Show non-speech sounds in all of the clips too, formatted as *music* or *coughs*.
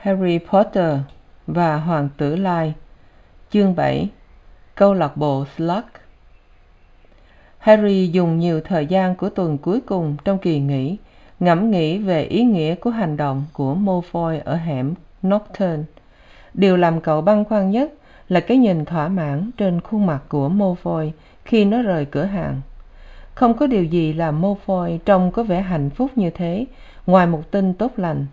harry potter và hoàng tử lai. Chương bảy, câu lạc bộ slug. Harry dùng nhiều thời gian của tuần cuối cùng trong kỳ nghỉ, ngẫm nghĩ về ý nghĩa của hành động của malfoy ở hẻm Nocturne. điều làm cậu băn khoăn nhất là cái nhìn thỏa mãn trên khuôn mặt của malfoy khi nó rời cửa hàng. Không có điều gì làm malfoy trông có vẻ hạnh phúc như thế, ngoài một tin tốt lành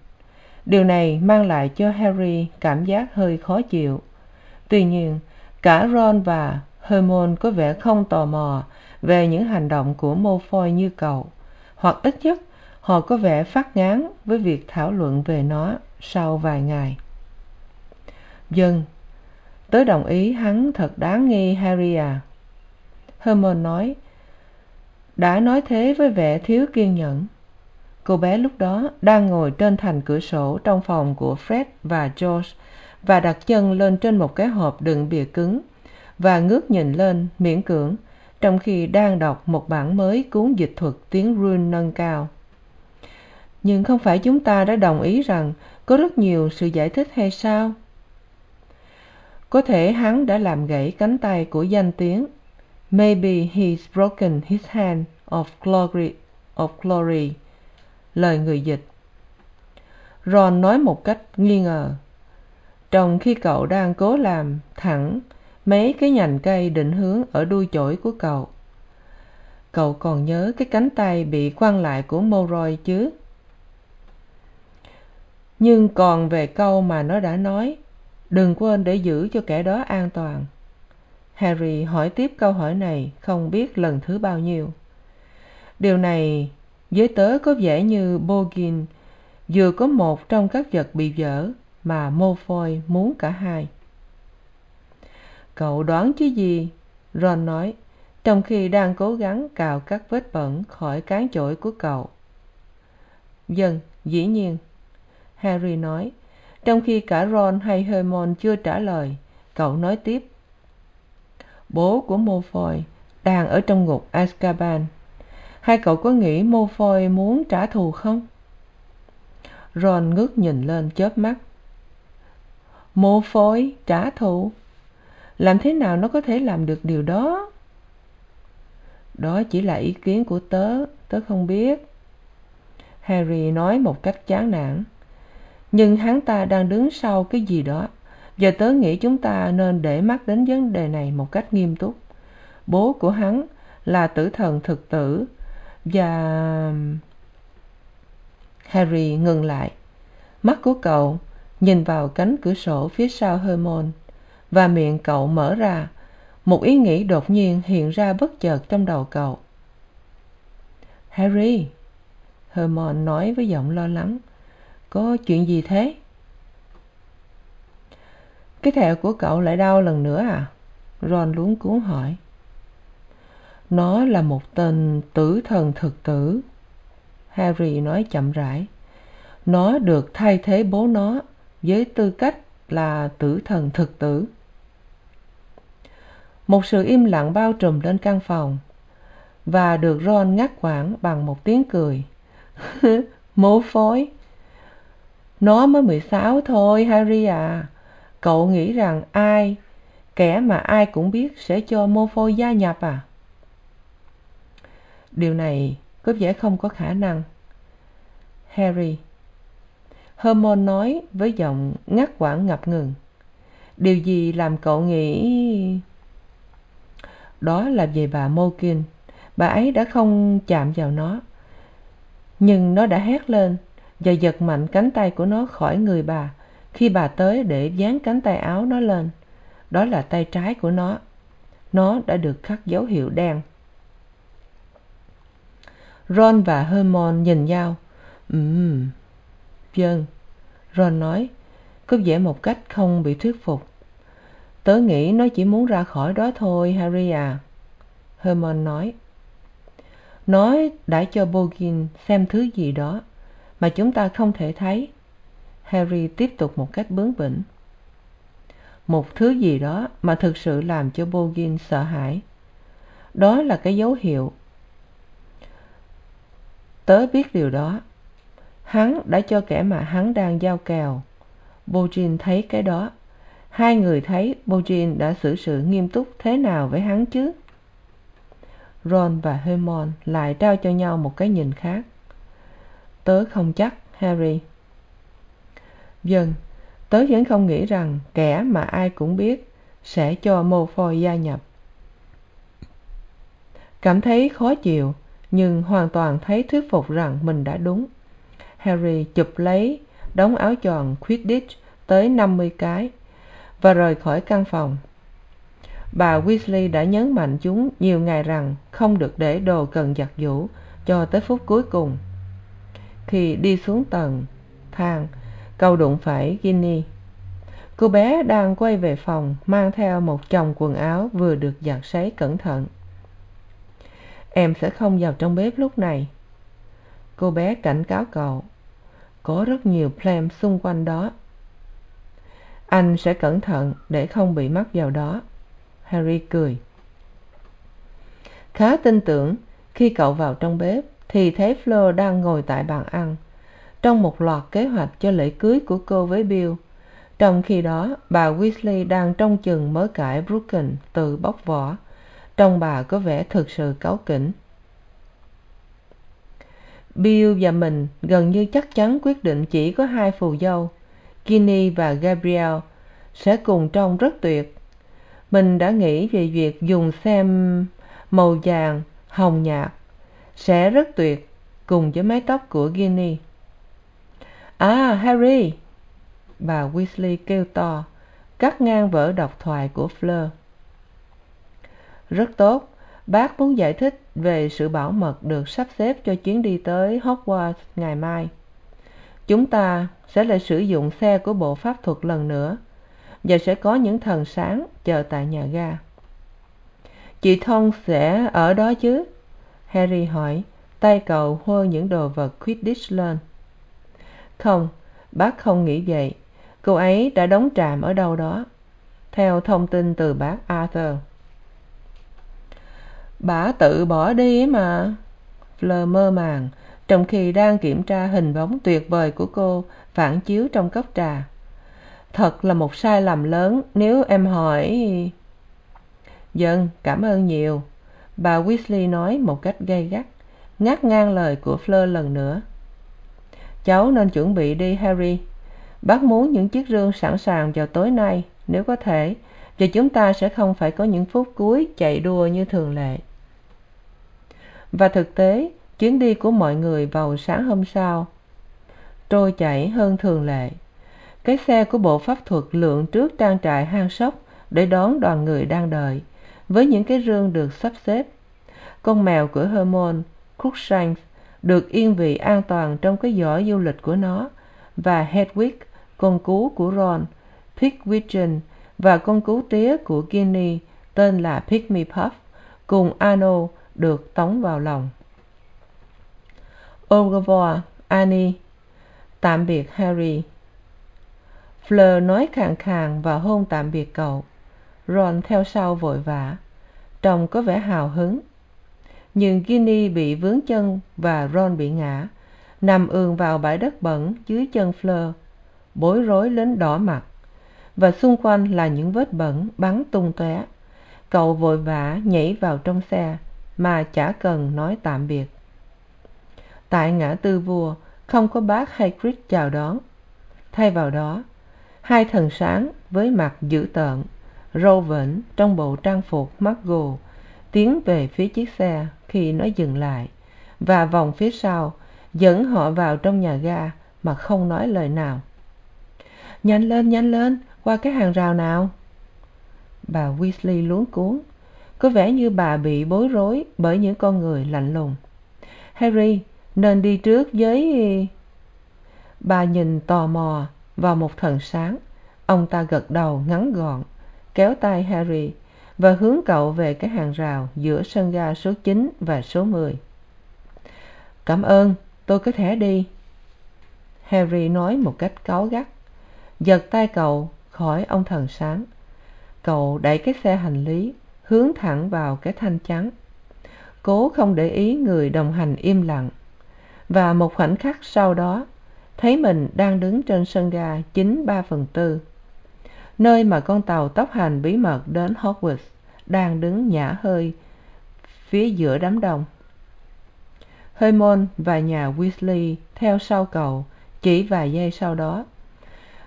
điều này mang lại cho harry cảm giác hơi khó chịu. Tuy nhiên, cả ron và hermione có vẻ không tò mò về những hành động của malfoy như cậu, hoặc ít nhất họ có vẻ phát ngán với việc thảo luận về nó sau vài ngày. Vâng tớ đồng ý hắn thật đáng nghi, harry à. Hermione nói, đã nói thế với vẻ thiếu kiên nhẫn cô bé lúc đó đang ngồi trên thành cửa sổ trong phòng của fred và george và đặt chân lên trên một cái hộp đựng bìa cứng và ngước nhìn lên miễn cưỡng trong khi đang đọc một bản mới cuốn dịch thuật tiếng rune nâng cao. Nhưng không phải chúng ta đã đồng ý rằng có rất nhiều sự giải thích hay sao? Có thể hắn đã làm gãy cánh tay của danh tiếng. Maybe he's broken his hand of glory, of glory lời người dịch. Ron nói một cách nghi ngờ, trong khi cậu đang cố làm thẳng, mấy cái nhành cây định hướng ở đuôi chổi của cậu. Cậu còn nhớ cái cánh tay bị quăng lại của Moroi chứ? Nhưng còn về câu mà nó đã nói, đừng quên để giữ cho kẻ đó an toàn. Harry hỏi tiếp câu hỏi này không biết lần thứ bao nhiêu. Điều này Giới tớ có vẻ như bogin vừa có một trong các vật bị vỡ mà malfoy muốn cả hai. Cậu đoán chứ gì? Ron nói, trong khi đang cố gắng cào các vết bẩn khỏi cán chổi của cậu. Vâng dĩ nhiên. Harry nói, trong khi cả ron hay hermione chưa trả lời, cậu nói tiếp. Bố của malfoy đang ở trong ngục azkaban hai cậu có nghĩ malfoy muốn trả thù không? Ron ngước nhìn lên chớp mắt. Malfoy trả thù? Làm thế nào nó có thể làm được điều đó? Đó chỉ là ý kiến của tớ tớ không biết. Harry nói một cách chán nản. Nhưng hắn ta đang đứng sau cái gì đó. Và tớ nghĩ chúng ta nên để mắt đến vấn đề này một cách nghiêm túc. Bố của hắn là tử thần thực tử và harry ngừng lại. Mắt của cậu nhìn vào cánh cửa sổ phía sau hermione và miệng cậu mở ra. Một ý nghĩ đột nhiên hiện ra bất chợt trong đầu cậu. Harry, hermione nói với giọng lo lắng, có chuyện gì thế? Cái thẹo của cậu lại đau lần nữa à? Ron luống cuống hỏi nó là một tên tử thần thực tử. Harry nói chậm rãi. Nó được thay thế bố nó với tư cách là tử thần thực tử. Một sự im lặng bao trùm lên căn phòng và được ron ngắt quãng bằng một tiếng cười. *laughs* Mố phối nó mới mười sáu thôi, harry à. Cậu nghĩ rằng ai, kẻ mà ai cũng biết sẽ cho mô phôi gia nhập à? Điều này có vẻ không có khả năng. Harry. Hermione nói với giọng ngắt quãng ngập ngừng. Điều gì làm cậu nghĩ? Đó là về bà morgan. Bà ấy đã không chạm vào nó. Nhưng nó đã hét lên và giật mạnh cánh tay của nó khỏi người bà khi bà tới để dán cánh tay áo nó lên. Đó là tay trái của nó. Nó đã được khắc dấu hiệu đen ron và hermione nhìn nhau. Ừm vâng ron nói có vẻ một cách không bị thuyết phục. Tớ nghĩ nó chỉ muốn ra khỏi đó thôi, harry à hermione nói. Nó đã cho borgin xem thứ gì đó mà chúng ta không thể thấy. Harry tiếp tục một cách bướng bỉnh. Một thứ gì đó mà thực sự làm cho borgin sợ hãi. Đó là cái dấu hiệu tớ biết điều đó. Hắn đã cho kẻ mà hắn đang giao kèo. Bojin thấy cái đó. Hai người thấy Bojin đã xử sự nghiêm túc thế nào với hắn chứ? Ron và hermon lại trao cho nhau một cái nhìn khác. Tớ không chắc, harry. Vâng tớ vẫn không nghĩ rằng kẻ mà ai cũng biết sẽ cho mô phôi gia nhập. Cảm thấy khó chịu nhưng hoàn toàn thấy thuyết phục rằng mình đã đúng. Harry chụp lấy đống áo choàng quidditch tới năm mươi cái và rời khỏi căn phòng. Bà weasley đã nhấn mạnh chúng nhiều ngày rằng không được để đồ cần giặt giũ cho tới phút cuối cùng. Khi đi xuống tầng, thang, cậu đụng phải ginny. Cô bé đang quay về phòng, mang theo một chồng quần áo vừa được giặt sấy cẩn thận em sẽ không vào trong bếp lúc này. Cô bé cảnh cáo cậu, có rất nhiều plem xung quanh đó. Anh sẽ cẩn thận để không bị mắc vào đó. Harry cười. Khá tin tưởng, khi cậu vào trong bếp thì thấy fleur đang ngồi tại bàn ăn, trong một loạt kế hoạch cho lễ cưới của cô với bill. Trong khi đó, bà weasley đang trông chừng mớ cải brooklyn từ bóc vỏ trông bà có vẻ thực sự cáu kỉnh. Bill và mình gần như chắc chắn quyết định chỉ có hai phù dâu, ginny và Gabriel, sẽ cùng trông rất tuyệt. Mình đã nghĩ về việc dùng xem màu vàng, hồng nhạt, sẽ rất tuyệt cùng với mái tóc của ginny. À harry! Bà weasley kêu to, cắt ngang vở độc thoại của fleur rất tốt. Bác muốn giải thích về sự bảo mật được sắp xếp cho chuyến đi tới hogwarts ngày mai. Chúng ta sẽ lại sử dụng xe của bộ pháp thuật lần nữa và sẽ có những thần sáng chờ tại nhà ga. Chị thông sẽ ở đó chứ? Harry hỏi, tay cậu hơ những đồ vật quidditch lên. Không, bác không nghĩ vậy. Cô ấy đã đóng trạm ở đâu đó. Theo thông tin từ bác arthur bả tự bỏ đi mà. Fleur mơ màng, trong khi đang kiểm tra hình bóng tuyệt vời của cô, phản chiếu trong cốc trà. Thật là một sai lầm lớn, nếu em hỏi. Vâng cảm ơn nhiều. Bà weasley nói một cách gay gắt, ngắt ngang lời của fleur lần nữa. Cháu nên chuẩn bị đi, harry. Bác muốn những chiếc rương sẵn sàng vào tối nay, nếu có thể, và chúng ta sẽ không phải có những phút cuối chạy đua như thường lệ và thực tế, chuyến đi của mọi người vào sáng hôm sau. Trôi chảy hơn thường lệ. Cái xe của bộ pháp thuật lượn trước trang trại hang sóc để đón đoàn người đang đợi, với những cái rương được sắp xếp. Con mèo của hermon crookshanks được yên vị an toàn trong cái giỏ du lịch của nó. Và hedwig, con cú của ron pigwidgeon và con cú tía của guinea tên là pygmy puff, cùng ano được tống vào lòng. Au revoir annie, tạm biệt harry. Fleur nói khàn khàn và hôn tạm biệt cậu. Ron theo sau vội vã. Trông có vẻ hào hứng. Nhưng ginny bị vướng chân và ron bị ngã. Nằm ườn vào bãi đất bẩn dưới chân fleur. Bối rối đến đỏ mặt. Và xung quanh là những vết bẩn bắn tung tóe. Cậu vội vã nhảy vào trong xe mà chả cần nói tạm biệt. Tại ngã tư vua, không có bác hay hagrid chào đón. Thay vào đó, hai thần sáng với mặt dữ tợn, râu vểnh trong bộ trang phục mắt tiến về phía chiếc xe khi nó dừng lại và vòng phía sau, dẫn họ vào trong nhà ga mà không nói lời nào. Nhanh lên nhanh lên, qua cái hàng rào nào? Bà weasley luống cuống có vẻ như bà bị bối rối bởi những con người lạnh lùng. Harry, nên đi trước với bà nhìn tò mò vào một thần sáng. Ông ta gật đầu ngắn gọn, kéo tay harry và hướng cậu về cái hàng rào giữa sân ga số chín và số mười. Cảm ơn, tôi có thể đi. Harry nói một cách cáu gắt. Giật tay cậu khỏi ông thần sáng. Cậu đẩy cái xe hành lý hướng thẳng vào cái thanh chắn cố không để ý người đồng hành im lặng. Và một khoảnh khắc sau đó, thấy mình đang đứng trên sân ga chín ba phần tư, nơi mà con tàu tốc hành bí mật đến hogwarts đang đứng nhả hơi phía giữa đám đông. Hermione và nhà weasley theo sau cầu chỉ vài giây sau đó,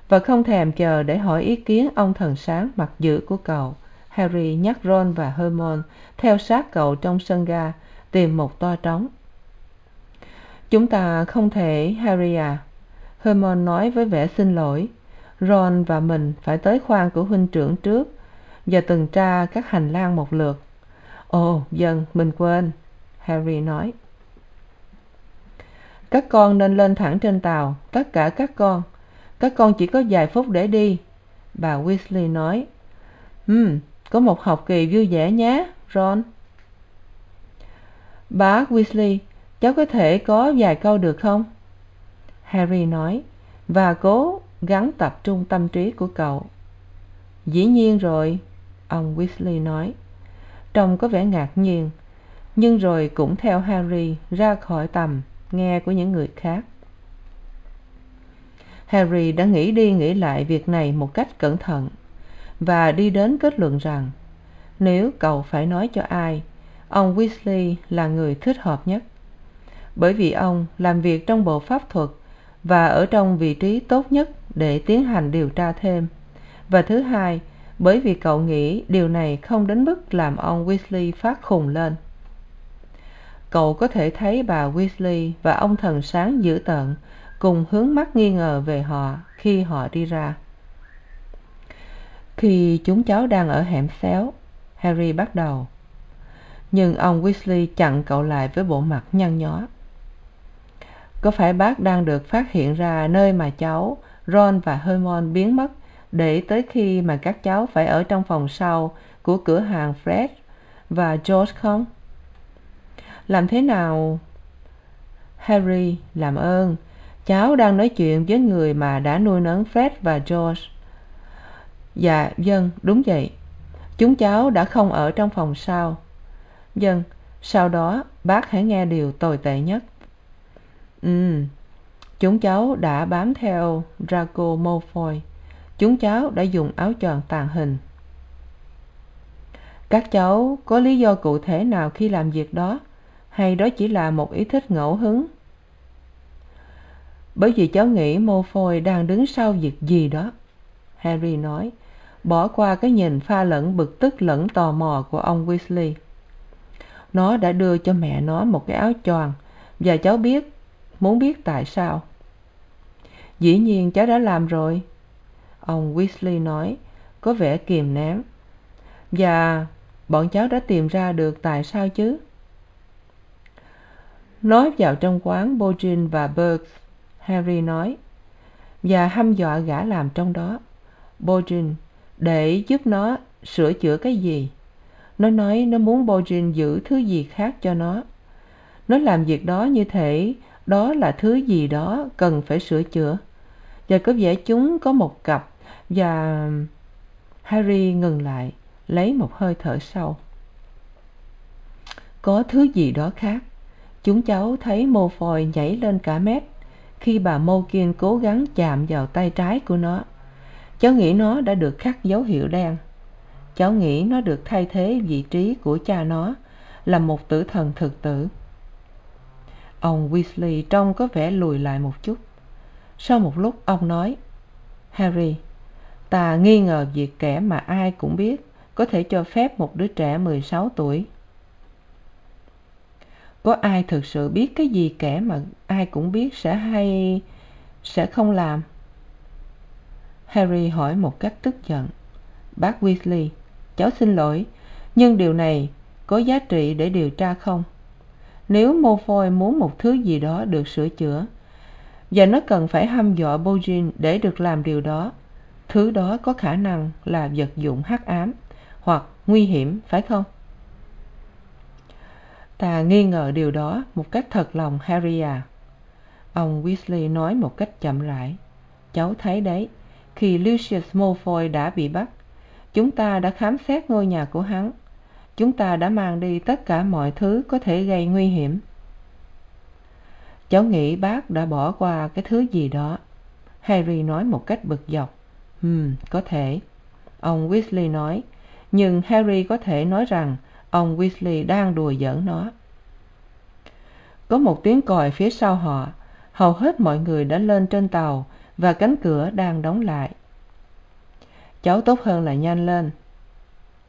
và không thèm chờ để hỏi ý kiến ông thần sáng mặt dữ của cầu harry nhắc ron và hermione theo sát cậu trong sân ga tìm một toa trống. Chúng ta không thể, harry à hermione nói với vẻ xin lỗi. Ron và mình phải tới khoang của huynh trưởng trước và tuần tra các hành lang một lượt. Ồ vâng mình quên, harry nói. Các con nên lên thẳng trên tàu, tất cả các con. Các con chỉ có vài phút để đi, bà weasley nói. Ừm có một học kỳ vui vẻ nhé, ron. Bác weasley, cháu có thể có vài câu được không? Harry nói, và cố gắng tập trung tâm trí của cậu. Dĩ nhiên rồi, ông weasley nói. Trông có vẻ ngạc nhiên, nhưng rồi cũng theo harry ra khỏi tầm, nghe của những người khác. Harry đã nghĩ đi nghĩ lại việc này một cách cẩn thận và đi đến kết luận rằng, nếu cậu phải nói cho ai, ông weasley là người thích hợp nhất. Bởi vì ông làm việc trong bộ pháp thuật và ở trong vị trí tốt nhất để tiến hành điều tra thêm. Và thứ hai, bởi vì cậu nghĩ điều này không đến mức làm ông weasley phát khùng lên. Cậu có thể thấy bà weasley và ông thần sáng dữ tợn cùng hướng mắt nghi ngờ về họ khi họ đi ra khi chúng cháu đang ở hẻm xéo, harry bắt đầu. Nhưng ông weasley chặn cậu lại với bộ mặt nhăn nhó. Có phải bác đang được phát hiện ra nơi mà cháu, ron và hermione biến mất để tới khi mà các cháu phải ở trong phòng sau của cửa hàng fred và george không? Làm thế nào? Harry, làm ơn. Cháu đang nói chuyện với người mà đã nuôi nấng fred và george dạ vâng đúng vậy. Chúng cháu đã không ở trong phòng sau. Vâng sau đó bác hãy nghe điều tồi tệ nhất. Ừ chúng cháu đã bám theo draco malfoy chúng cháu đã dùng áo choàng tàn hình. Các cháu có lý do cụ thể nào khi làm việc đó? Hay đó chỉ là một ý thích ngẫu hứng? Bởi vì cháu nghĩ malfoy đang đứng sau việc gì đó harry nói. Bỏ qua cái nhìn pha lẫn bực tức lẫn tò mò của ông weasley. Nó đã đưa cho mẹ nó một cái áo choàng. Và cháu biết, muốn biết tại sao. Dĩ nhiên cháu đã làm rồi. Ông weasley nói, có vẻ kìm nén. Và bọn cháu đã tìm ra được tại sao chứ? Nói vào trong quán Bodrin và burke harry nói. Và hăm dọa gã làm trong đó. Bojin, để giúp nó sửa chữa cái gì? Nó nói nó muốn Bojin giữ thứ gì khác cho nó. Nó làm việc đó như thể đó là thứ gì đó cần phải sửa chữa. Và có vẻ chúng có một cặp và harry ngừng lại, lấy một hơi thở sâu có thứ gì đó khác? Chúng cháu thấy mô phòi nhảy lên cả mét khi bà Morkin cố gắng chạm vào tay trái của nó cháu nghĩ nó đã được khắc dấu hiệu đen. Cháu nghĩ nó được thay thế vị trí của cha nó là một tử thần thực tử. Ông weasley trông có vẻ lùi lại một chút. Sau một lúc, ông nói, harry, ta nghi ngờ việc kẻ mà ai cũng biết có thể cho phép một đứa trẻ mười sáu tuổi. Có ai thực sự biết cái gì kẻ mà ai cũng biết sẽ hay, sẽ không làm? Harry hỏi một cách tức giận. Bác weasley, cháu xin lỗi, nhưng điều này có giá trị để điều tra không? Nếu mô phôi muốn một thứ gì đó được sửa chữa, và nó cần phải hăm dọa Bojin để được làm điều đó, thứ đó có khả năng là vật dụng hắc ám hoặc nguy hiểm, phải không? Ta nghi ngờ điều đó một cách thật lòng, harry à. Ông weasley nói một cách chậm rãi. Cháu thấy đấy khi lucius malfoy đã bị bắt, chúng ta đã khám xét ngôi nhà của hắn. Chúng ta đã mang đi tất cả mọi thứ có thể gây nguy hiểm. Cháu nghĩ bác đã bỏ qua cái thứ gì đó. Harry nói một cách bực dọc. Ừm, có thể. Ông weasley nói, nhưng harry có thể nói rằng ông weasley đang đùa giỡn nó. Có một tiếng còi phía sau họ, hầu hết mọi người đã lên trên tàu và cánh cửa đang đóng lại. Cháu tốt hơn là nhanh lên,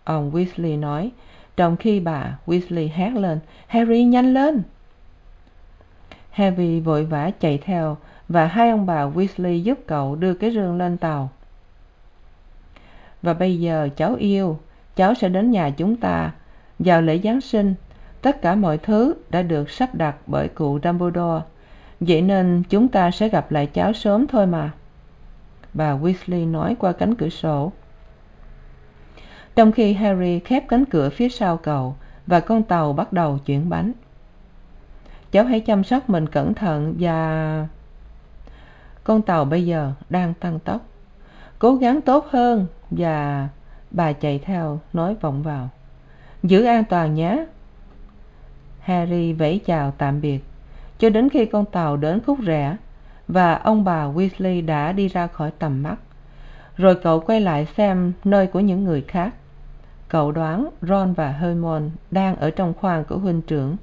ông weasley nói. Trong khi bà weasley hét lên, harry, nhanh lên! Harry vội vã chạy theo và hai ông bà weasley giúp cậu đưa cái rương lên tàu. Và bây giờ cháu yêu, cháu sẽ đến nhà chúng ta. Vào lễ giáng sinh, tất cả mọi thứ đã được sắp đặt bởi cụ dumbledore vậy nên chúng ta sẽ gặp lại cháu sớm thôi mà. Bà weasley nói qua cánh cửa sổ. Trong khi harry khép cánh cửa phía sau cậu và con tàu bắt đầu chuyển bánh. Cháu hãy chăm sóc mình cẩn thận và con tàu bây giờ đang tăng tốc. Cố gắng tốt hơn và bà chạy theo nói vọng vào. Giữ an toàn nhé. Harry vẫy chào tạm biệt cho đến khi con tàu đến khúc rẽ và ông bà weasley đã đi ra khỏi tầm mắt. Rồi cậu quay lại xem nơi của những người khác. Cậu đoán ron và hermione đang ở trong khoang của huynh trưởng.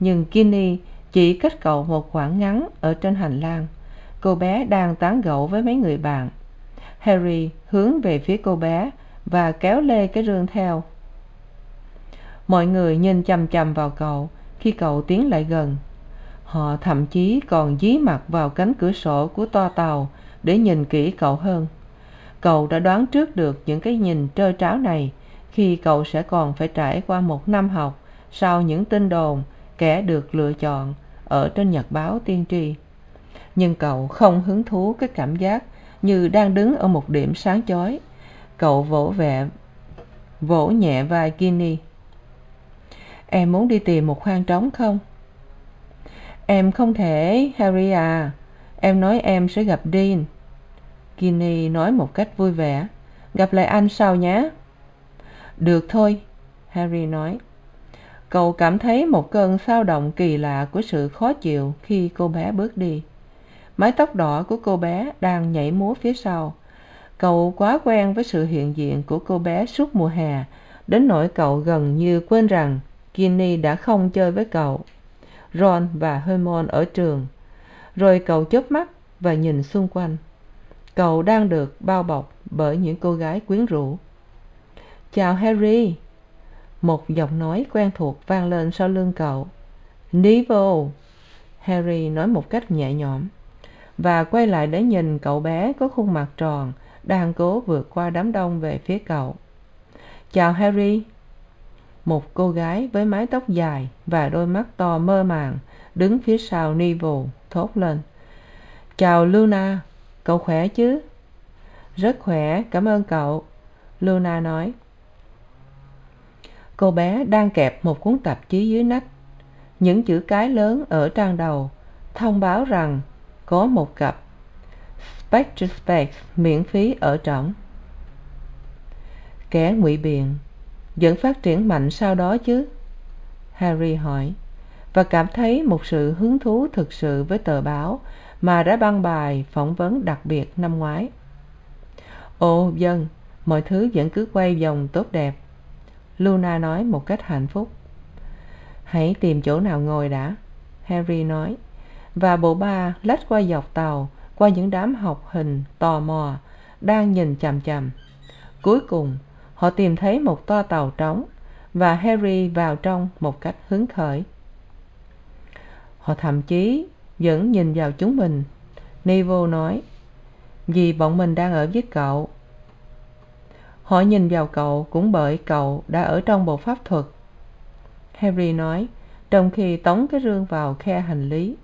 Nhưng ginny chỉ cách cậu một khoảng ngắn ở trên hành lang. Cô bé đang tán gẫu với mấy người bạn. Harry hướng về phía cô bé và kéo lê cái rương theo. Mọi người nhìn chằm chằm vào cậu khi cậu tiến lại gần họ thậm chí còn dí mặt vào cánh cửa sổ của toa tàu để nhìn kỹ cậu hơn. Cậu đã đoán trước được những cái nhìn trơ tráo này khi cậu sẽ còn phải trải qua một năm học sau những tin đồn kẻ được lựa chọn ở trên nhật báo tiên tri. Nhưng cậu không hứng thú cái cảm giác như đang đứng ở một điểm sáng chói. Cậu vỗ vẹ, vỗ nhẹ vai ginny. Em muốn đi tìm một khoang trống không? Em không thể, harry à. Em nói em sẽ gặp dean. Ginny nói một cách vui vẻ. Gặp lại anh sau nhé. Được thôi, harry nói. Cậu cảm thấy một cơn xao động kỳ lạ của sự khó chịu khi cô bé bước đi. Mái tóc đỏ của cô bé đang nhảy múa phía sau. Cậu quá quen với sự hiện diện của cô bé suốt mùa hè. Đến nỗi cậu gần như quên rằng ginny đã không chơi với cậu ron và hermione ở trường, rồi cậu chớp mắt và nhìn xung quanh. Cậu đang được bao bọc bởi những cô gái quyến rũ. Chào harry, một giọng nói quen thuộc vang lên sau lưng cậu. Neville, harry nói một cách nhẹ nhõm và quay lại để nhìn cậu bé có khuôn mặt tròn đang cố vượt qua đám đông về phía cậu. Chào harry một cô gái với mái tóc dài và đôi mắt to mơ màng đứng phía sau neville thốt lên. Chào luna, cậu khỏe chứ? Rất khỏe, cảm ơn cậu, luna nói. Cô bé đang kẹp một cuốn tạp chí dưới nách. Những chữ cái lớn ở trang đầu thông báo rằng có một cặp spectre miễn phí ở trỏng. Kẻ ngụy biện vẫn phát triển mạnh sau đó chứ? Harry hỏi, và cảm thấy một sự hứng thú thực sự với tờ báo mà đã đăng bài phỏng vấn đặc biệt năm ngoái. Ồ vâng mọi thứ vẫn cứ quay vòng tốt đẹp. Luna nói một cách hạnh phúc. Hãy tìm chỗ nào ngồi đã, harry nói, và bộ ba lách qua dọc tàu, qua những đám học hình tò mò, đang nhìn chằm chằm. Cuối cùng họ tìm thấy một toa tàu trống và harry vào trong một cách hứng khởi. Họ thậm chí vẫn nhìn vào chúng mình. Neville nói, vì bọn mình đang ở với cậu. Họ nhìn vào cậu cũng bởi cậu đã ở trong bộ pháp thuật. Harry nói, trong khi tống cái rương vào khe hành lý,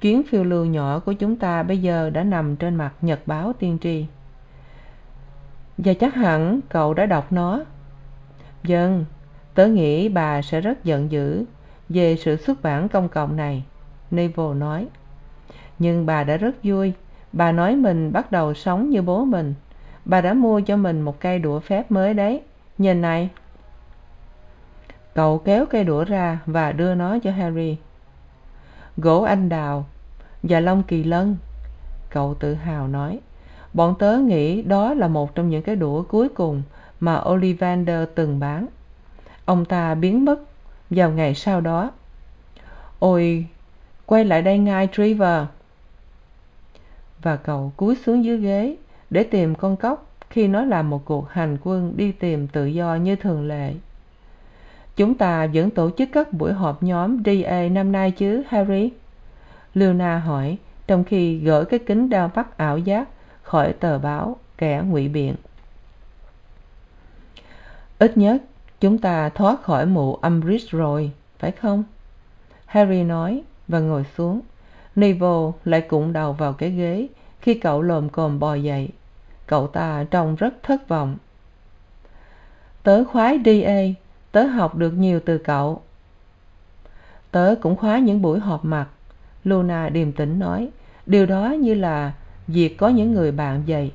chuyến phiêu lưu nhỏ của chúng ta bây giờ đã nằm trên mặt nhật báo tiên tri và chắc hẳn cậu đã đọc nó. Vâng tớ nghĩ bà sẽ rất giận dữ về sự xuất bản công cộng này, neville nói. Nhưng bà đã rất vui. Bà nói mình bắt đầu sống như bố mình. Bà đã mua cho mình một cây đũa phép mới đấy. Nhìn này. Cậu kéo cây đũa ra và đưa nó cho harry. Gỗ anh đào và lông kỳ lân, cậu tự hào nói bọn tớ nghĩ đó là một trong những cái đũa cuối cùng mà ollivander từng bán. Ông ta biến mất vào ngày sau đó. Ôi, quay lại đây ngay, trevor. Và cậu cúi xuống dưới ghế để tìm con cóc khi nó làm một cuộc hành quân đi tìm tự do như thường lệ. Chúng ta vẫn tổ chức các buổi họp nhóm da năm nay chứ, harry? Luna hỏi trong khi gỡ cái kính đeo mắt ảo giác khỏi tờ báo kẻ ngụy biện. Ít nhất, chúng ta thoát khỏi mụ umbridge rồi, phải không? Harry nói và ngồi xuống. Neville lại cụng đầu vào cái ghế khi cậu lồm cồm bò dậy. Cậu ta trông rất thất vọng. Tớ khoái da e, tớ học được nhiều từ cậu. Tớ cũng khoái những buổi họp mặt, luna điềm tĩnh nói. Điều đó như là việc có những người bạn vậy.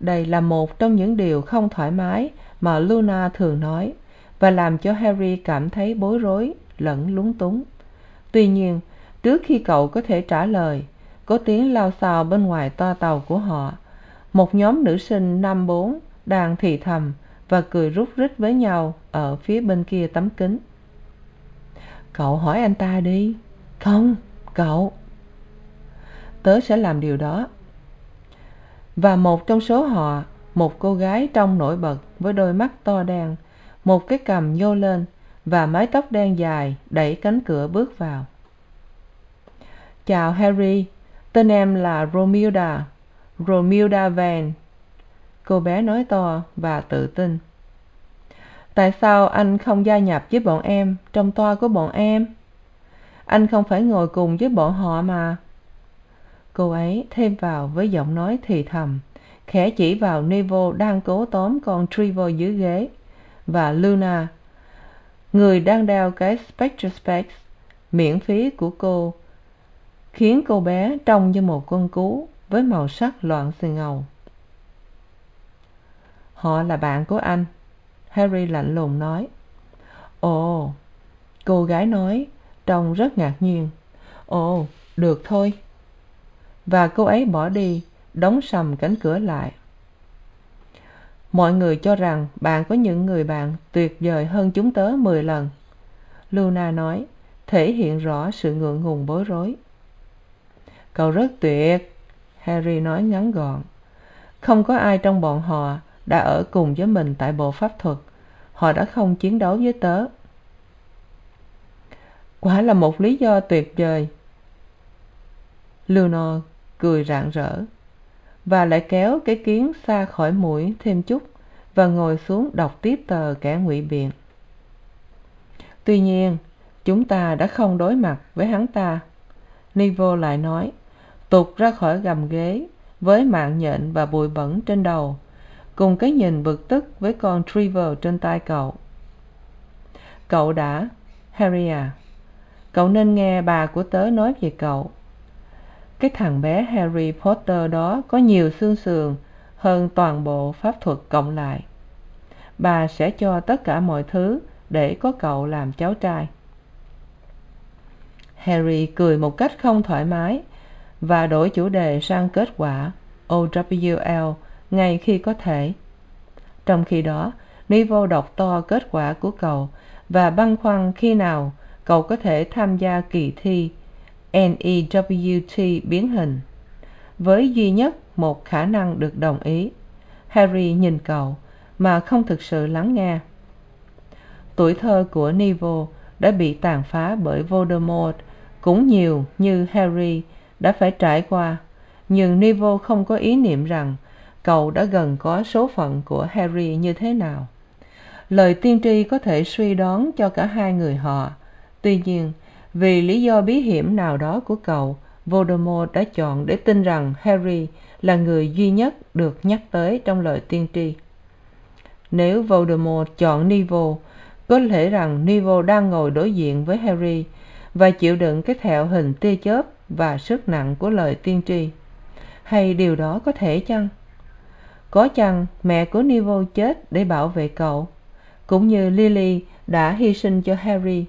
Đây là một trong những điều không thoải mái mà luna thường nói và làm cho harry cảm thấy bối rối, lẫn lúng túng. Tuy nhiên, trước khi cậu có thể trả lời, có tiếng lao xao bên ngoài toa tàu của họ. Một nhóm nữ sinh năm bốn đang thì thầm và cười rút rít với nhau ở phía bên kia tấm kính. Cậu hỏi anh ta đi. Không, cậu tớ sẽ làm điều đó. Và một trong số họ, một cô gái trông nổi bật với đôi mắt to đen, một cái cằm nhô lên và mái tóc đen dài đẩy cánh cửa bước vào. Chào harry, tên em là romilda romilda vane cô bé nói to và tự tin. Tại sao anh không gia nhập với bọn em trong toa của bọn em? Anh không phải ngồi cùng với bọn họ mà cô ấy thêm vào với giọng nói thì thầm, khẽ chỉ vào neville đang cố tóm con trevor dưới ghế. Và luna, người đang đeo cái spectrospex miễn phí của cô, khiến cô bé trông như một con cú với màu sắc loạn xì ngầu. Họ là bạn của anh, harry lạnh lùng nói. Ồ, cô gái nói, trông rất ngạc nhiên. Ồ, được thôi và cô ấy bỏ đi, đóng sầm cánh cửa lại. Mọi người cho rằng bạn có những người bạn tuyệt vời hơn chúng tớ mười lần. Luna nói, thể hiện rõ sự ngượng ngùng bối rối. Cậu rất tuyệt, harry nói ngắn gọn. Không có ai trong bọn họ đã ở cùng với mình tại bộ pháp thuật. Họ đã không chiến đấu với tớ. Quả là một lý do tuyệt vời. Luna cười rạng rỡ. Và lại kéo cái kiến xa khỏi mũi thêm chút và ngồi xuống đọc tiếp tờ kẻ ngụy biện. Tuy nhiên, chúng ta đã không đối mặt với hắn ta. Nivo lại nói, tụt ra khỏi gầm ghế với mạng nhện và bụi bẩn trên đầu, cùng cái nhìn bực tức với con trevor trên tay cậu. Cậu đã harry à cậu nên nghe bà của tớ nói về cậu cái thằng bé harry potter đó có nhiều xương sườn hơn toàn bộ pháp thuật cộng lại. Bà sẽ cho tất cả mọi thứ để có cậu làm cháu trai. Harry cười một cách không thoải mái và đổi chủ đề sang kết quả owl ngay khi có thể. Trong khi đó neville đọc to kết quả của cậu và băn khoăn khi nào cậu có thể tham gia kỳ thi newt biến hình. Với duy nhất một khả năng được đồng ý, harry nhìn cậu mà không thực sự lắng nghe. Tuổi thơ của neville đã bị tàn phá bởi voldemort, cũng nhiều như harry đã phải trải qua. Nhưng neville không có ý niệm rằng cậu đã gần có số phận của harry như thế nào. Lời tiên tri có thể suy đoán cho cả hai người họ. Tuy nhiên vì lý do bí hiểm nào đó của cậu, voldemort đã chọn để tin rằng harry là người duy nhất được nhắc tới trong lời tiên tri. Nếu voldemort chọn neville có thể rằng neville đang ngồi đối diện với harry và chịu đựng cái thẹo hình tia chớp và sức nặng của lời tiên tri. Hay điều đó có thể chăng? Có chăng mẹ của neville chết để bảo vệ cậu, cũng như lily đã hy sinh cho harry?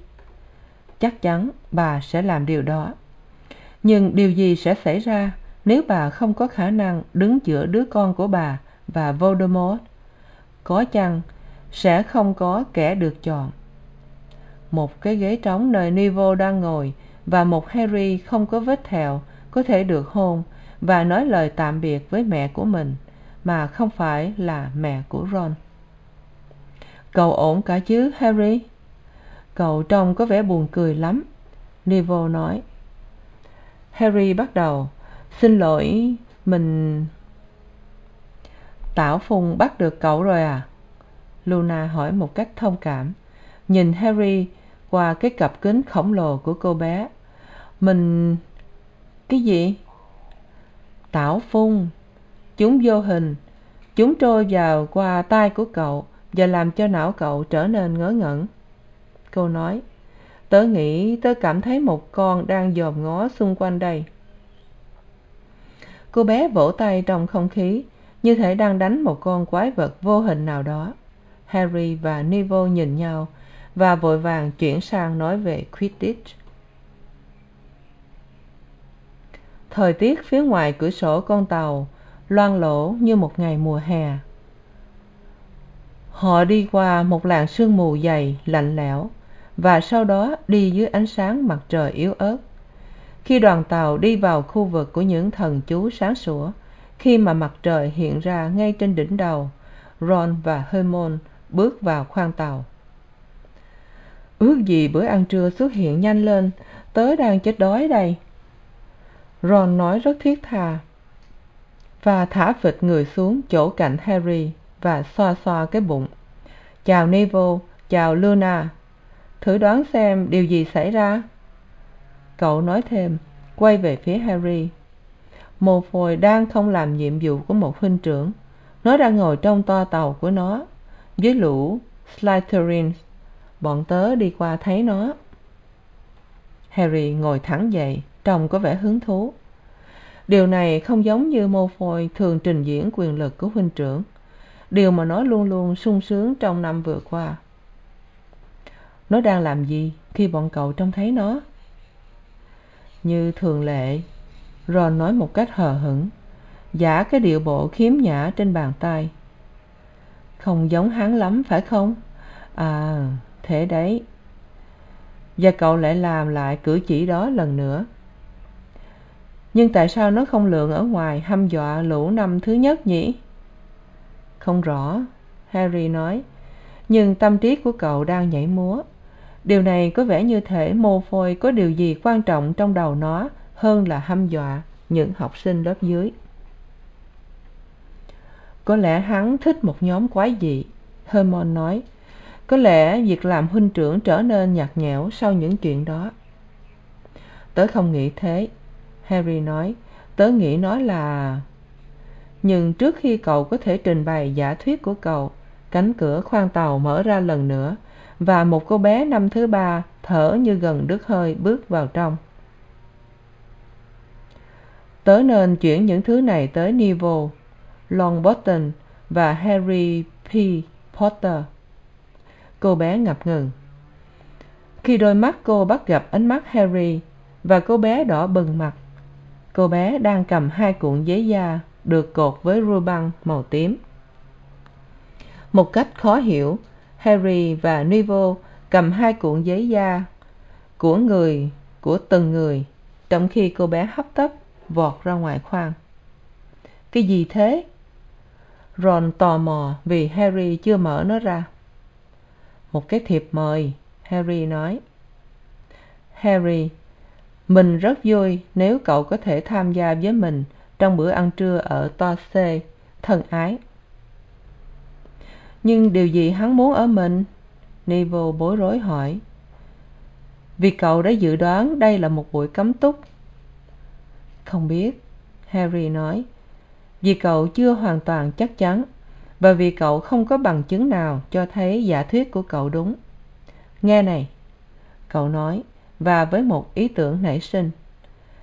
Chắc chắn bà sẽ làm điều đó. Nhưng điều gì sẽ xảy ra nếu bà không có khả năng đứng giữa đứa con của bà và voldemort? Có chăng sẽ không có kẻ được chọn? Một cái ghế trống nơi neville đang ngồi và một harry không có vết thẹo có thể được hôn và nói lời tạm biệt với mẹ của mình, mà không phải là mẹ của ron. Cậu ổn cả chứ, harry? Cậu trông có vẻ buồn cười lắm. Neville nói. Harry bắt đầu. Xin lỗi, mình tảo phùng bắt được cậu rồi à? Luna hỏi một cách thông cảm. Nhìn harry qua cái cặp kính khổng lồ của cô bé. Mình cái gì? Tảo phung chúng vô hình. Chúng trôi vào qua tai của cậu và làm cho não cậu trở nên ngớ ngẩn cô nói, tớ nghĩ tớ cảm thấy một con đang dòm ngó xung quanh đây. Cô bé vỗ tay trong không khí, như thể đang đánh một con quái vật vô hình nào đó. Harry và neville nhìn nhau và vội vàng chuyển sang nói về quidditch. Thời tiết phía ngoài cửa sổ con tàu loang lổ như một ngày mùa hè. Họ đi qua một làn sương mù dày, lạnh lẽo và sau đó đi dưới ánh sáng mặt trời yếu ớt. Khi đoàn tàu đi vào khu vực của những thần chú sáng sủa, khi mà mặt trời hiện ra ngay trên đỉnh đầu, ron và hermione bước vào khoang tàu. Ước gì bữa ăn trưa xuất hiện nhanh lên, tớ đang chết đói đây. Ron nói rất thiết tha và thả phịch người xuống chỗ cạnh harry và xoa xoa cái bụng. Chào neville, chào luna thử đoán xem điều gì xảy ra. Cậu nói thêm, quay về phía harry. Mồ phồi đang không làm nhiệm vụ của một huynh trưởng. Nó đang ngồi trong toa tàu của nó. Với lũ s bọn tớ đi qua thấy nó. Harry ngồi thẳng dậy, trông có vẻ hứng thú. Điều này không giống như mô phôi thường trình diễn quyền lực của huynh trưởng. Điều mà nó luôn luôn sung sướng trong năm vừa qua nó đang làm gì khi bọn cậu trông thấy nó? Như thường lệ, ron nói một cách hờ hững. Giả cái điệu bộ khiếm nhã trên bàn tay. Không giống hắn lắm, phải không? À thế đấy. Và cậu lại làm lại cử chỉ đó lần nữa. Nhưng tại sao nó không lượn ở ngoài hăm dọa lũ năm thứ nhất nhỉ? Không rõ, harry nói. Nhưng tâm trí của cậu đang nhảy múa điều này có vẻ như thể mô phôi có điều gì quan trọng trong đầu nó hơn là hăm dọa những học sinh lớp dưới. Có lẽ hắn thích một nhóm quái dị, hermione nói. Có lẽ việc làm huynh trưởng trở nên nhạt nhẽo sau những chuyện đó. Tớ không nghĩ thế, harry nói. Tớ nghĩ nó là nhưng trước khi cậu có thể trình bày giả thuyết của cậu, cánh cửa khoang tàu mở ra lần nữa và một cô bé năm thứ ba thở như gần đứt hơi bước vào trong. Tớ nên chuyển những thứ này tới neville longbottom và harry p. Potter. Cô bé ngập ngừng. Khi đôi mắt cô bắt gặp ánh mắt harry và cô bé đỏ bừng mặt, cô bé đang cầm hai cuộn giấy da được cột với rua băng màu tím. Một cách khó hiểu harry và neville cầm hai cuộn giấy da của người, của từng người, trong khi cô bé hấp tấp vọt ra ngoài khoang. Cái gì thế? Ron tò mò vì harry chưa mở nó ra. Một cái thiệp mời, harry nói. Harry, mình rất vui nếu cậu có thể tham gia với mình trong bữa ăn trưa ở To c, thân ái nhưng điều gì hắn muốn ở mình? Neville bối rối hỏi. Vì cậu đã dự đoán đây là một buổi cấm túc. Không biết, harry nói. Vì cậu chưa hoàn toàn chắc chắn, và vì cậu không có bằng chứng nào cho thấy giả thuyết của cậu đúng. Nghe này, cậu nói, và với một ý tưởng nảy sinh.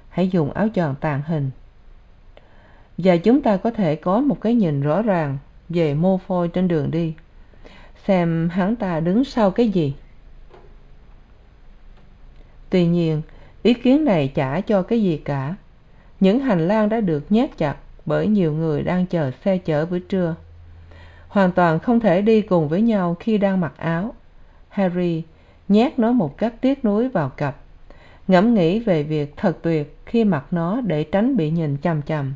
Hãy dùng áo choàng tàng hình. Và chúng ta có thể có một cái nhìn rõ ràng về mô phôi trên đường đi, xem hắn ta đứng sau cái gì. Tuy nhiên, ý kiến này chả cho cái gì cả. Những hành lang đã được nhét chặt bởi nhiều người đang chờ xe chở bữa trưa. Hoàn toàn không thể đi cùng với nhau khi đang mặc áo. Harry nhét nó một cách tiếc nuối vào cặp, ngẫm nghĩ về việc thật tuyệt khi mặc nó để tránh bị nhìn chằm chằm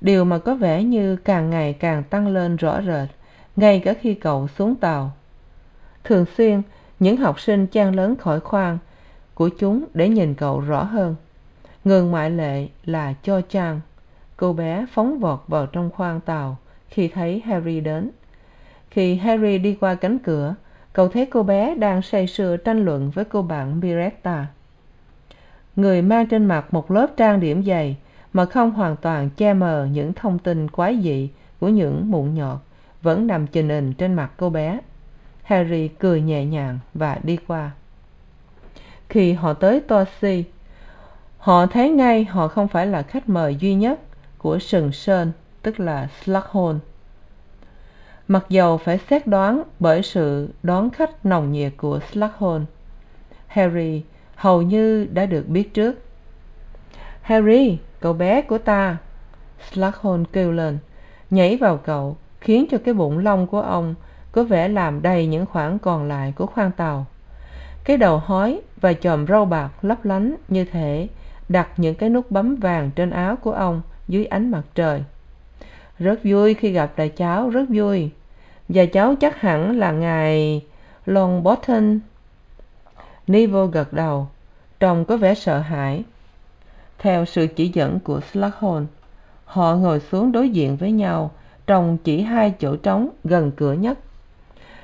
điều mà có vẻ như càng ngày càng tăng lên rõ rệt, ngay cả khi cậu xuống tàu. Thường xuyên, những học sinh chen lấn khỏi khoang của chúng để nhìn cậu rõ hơn. Ngừng ngoại lệ là cho chang, cô bé phóng vọt vào trong khoang tàu khi thấy harry đến. Khi harry đi qua cánh cửa, cậu thấy cô bé đang say sưa tranh luận với cô bạn miretta người mang trên mặt một lớp trang điểm dày mà không hoàn toàn che mờ những thông tin quái dị của những mụn nhọt vẫn nằm chình ình trên mặt cô bé. Harry cười nhẹ nhàng và đi qua. Khi họ tới tosi, họ thấy ngay họ không phải là khách mời duy nhất của sừng sơn tức là s mặc dầu phải xét đoán bởi sự đón khách nồng nhiệt của s harry hầu như đã được biết trước. Harry! Cậu bé của ta s kêu lên, nhảy vào cậu, khiến cho cái bụng lông của ông có vẻ làm đầy những khoảng còn lại của khoang tàu. Cái đầu hói và chòm râu bạc lấp lánh như thể đặt những cái nút bấm vàng trên áo của ông dưới ánh mặt trời. Rất vui khi gặp lại cháu, rất vui. Và cháu chắc hẳn là ngài longbottom. Neville gật đầu, trông có vẻ sợ hãi theo sự chỉ dẫn của s họ ngồi xuống đối diện với nhau trong chỉ hai chỗ trống gần cửa nhất.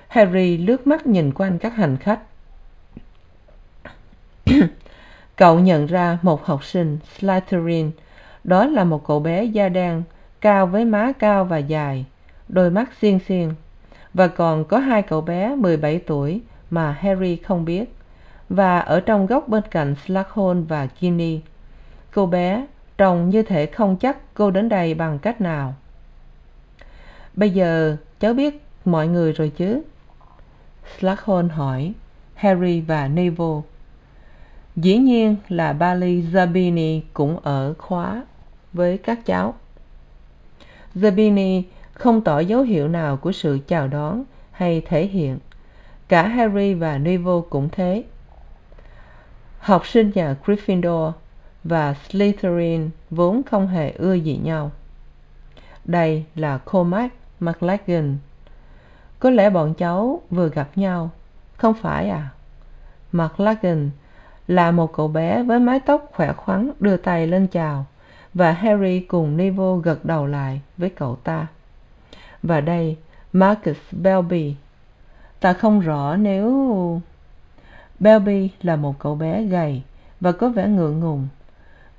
Harry lướt mắt nhìn quanh các hành khách. *coughs* Cậu nhận ra một học sinh, slytherin. Đó là một cậu bé da đen, cao với má cao và dài, đôi mắt xiên xiên. Và còn có hai cậu bé mười bảy tuổi mà harry không biết. Và ở trong góc bên cạnh s và ginny cô bé, trông như thể không chắc cô đến đây bằng cách nào. Bây giờ, cháu biết mọi người rồi chứ? S hỏi, harry và neville. Dĩ nhiên là bali zabini cũng ở khóa với các cháu. Zabini không tỏ dấu hiệu nào của sự chào đón hay thể hiện. Cả harry và neville cũng thế. Học sinh nhà gryffindor và slytherin vốn không hề ưa gì nhau. Đây là cormac mclaggen có lẽ bọn cháu vừa gặp nhau. Không phải à? Mclaggen là một cậu bé với mái tóc khỏe khoắn đưa tay lên chào và harry cùng neville gật đầu lại với cậu ta. Và đây, marcus belby ta không rõ nếu belby là một cậu bé gầy và có vẻ ngượng ngùng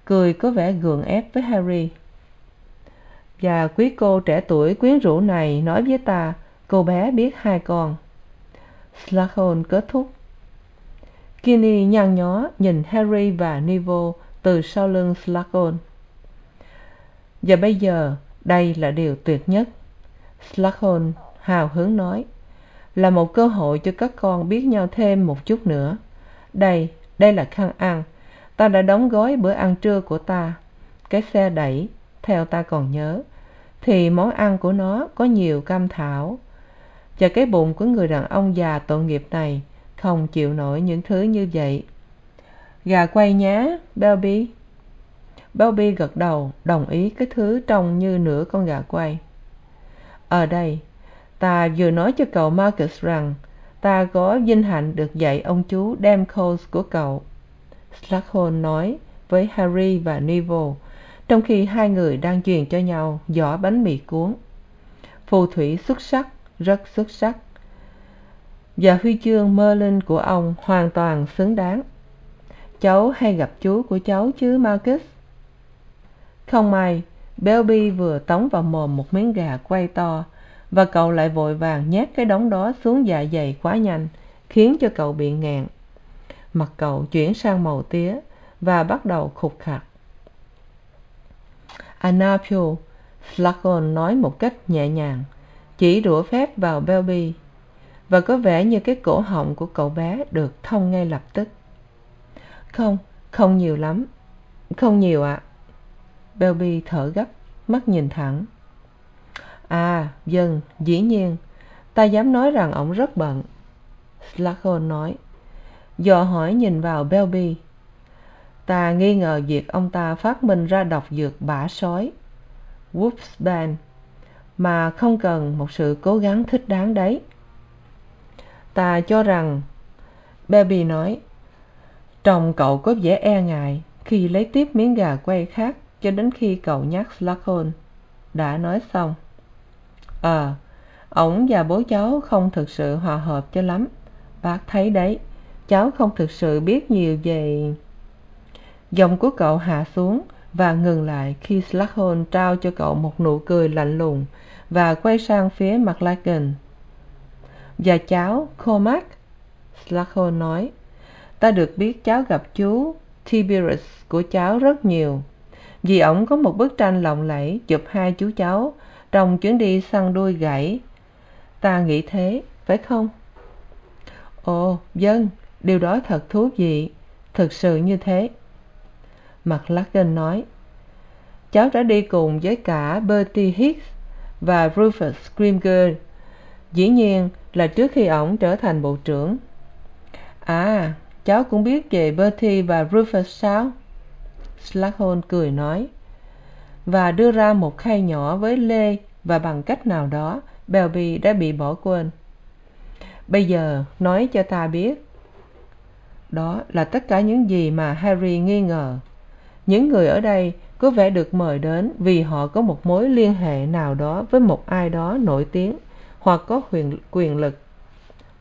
cười có vẻ gượng ép với harry. Và quý cô trẻ tuổi, quyến rũ này nói với ta, cô bé biết hai con. S kết thúc. Ginny nhăn nhó nhìn harry và neville từ sau lưng s và bây giờ, đây là điều tuyệt nhất s hào hứng nói. Là một cơ hội cho các con biết nhau thêm một chút nữa. Đây đây là khăn ăn ta đã đóng gói bữa ăn trưa của ta, cái xe đẩy, theo ta còn nhớ, thì món ăn của nó có nhiều cam thảo. Và cái bụng của người đàn ông già tội nghiệp này không chịu nổi những thứ như vậy. Gà quay nhá belby belby gật đầu, đồng ý cái thứ trông như nửa con gà quay. Ở đây, ta vừa nói cho cậu marcus rằng ta có vinh hạnh được dạy ông chú damcoles của cậu s nói với harry và neville, trong khi hai người đang truyền cho nhau giỏ bánh mì cuốn. Phù thủy xuất sắc, rất xuất sắc. Và huy chương merlin của ông hoàn toàn xứng đáng. Cháu hay gặp chú của cháu chứ, marcus? Không may belby vừa tống vào mồm một miếng gà quay to và cậu lại vội vàng nhét cái đống đó xuống dạ dày quá nhanh, khiến cho cậu bị nghẹn mặt cậu chuyển sang màu tía và bắt đầu khục khặc anapio slughorn nói một cách nhẹ nhàng, chỉ đũa phép vào belby và có vẻ như cái cổ họng của cậu bé được thông ngay lập tức. Không không nhiều lắm, không nhiều ạ. Belby thở gấp, mắt nhìn thẳng. À vâng dĩ nhiên, ta dám nói rằng ổng rất bận s nói dò hỏi nhìn vào belby ta nghi ngờ việc ông ta phát minh ra độc dược bả sói wolfsbane mà không cần một sự cố gắng thích đáng đấy. Ta cho rằng baby nói, trông cậu có vẻ e ngại khi lấy tiếp miếng gà quay khác cho đến khi cậu nhắc s đã nói xong. Ờ ổng và bố cháu không thực sự hòa hợp cho lắm, bác thấy đấy cháu không thực sự biết nhiều về giọng của cậu hạ xuống và ngừng lại khi s trao cho cậu một nụ cười lạnh lùng và quay sang phía mclagan. Và cháu, cormac s nói, ta được biết cháu gặp chú tiberius của cháu rất nhiều. Vì ổng có một bức tranh lộng lẫy chụp hai chú cháu trong chuyến đi săn đuôi gãy. Ta nghĩ thế, phải không? Ồ vâng điều đó thật thú vị. Thực sự như thế. Mclagan nói cháu đã đi cùng với cả bertie hicks và rufus Grimger, dĩ nhiên là trước khi ổng trở thành bộ trưởng. À cháu cũng biết về bertie và rufus sao? S cười nói và đưa ra một khay nhỏ với lê và bằng cách nào đó belby đã bị bỏ quên. Bây giờ nói cho ta biết đó là tất cả những gì mà harry nghi ngờ. Những người ở đây có vẻ được mời đến vì họ có một mối liên hệ nào đó với một ai đó nổi tiếng hoặc có quyền lực.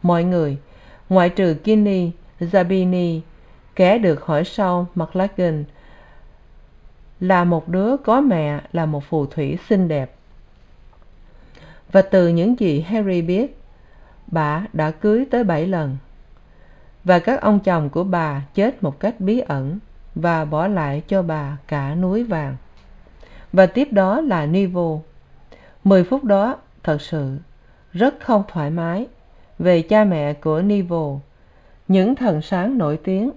Mọi người, ngoại trừ ginny, zabini, kẻ được hỏi sau mclaggen là một đứa có mẹ, là một phù thủy xinh đẹp. Và từ những gì harry biết, bà đã cưới tới bảy lần và các ông chồng của bà chết một cách bí ẩn và bỏ lại cho bà cả núi vàng. Và tiếp đó là neville mười phút đó, thật sự rất không thoải mái về cha mẹ của neville những thần sáng nổi tiếng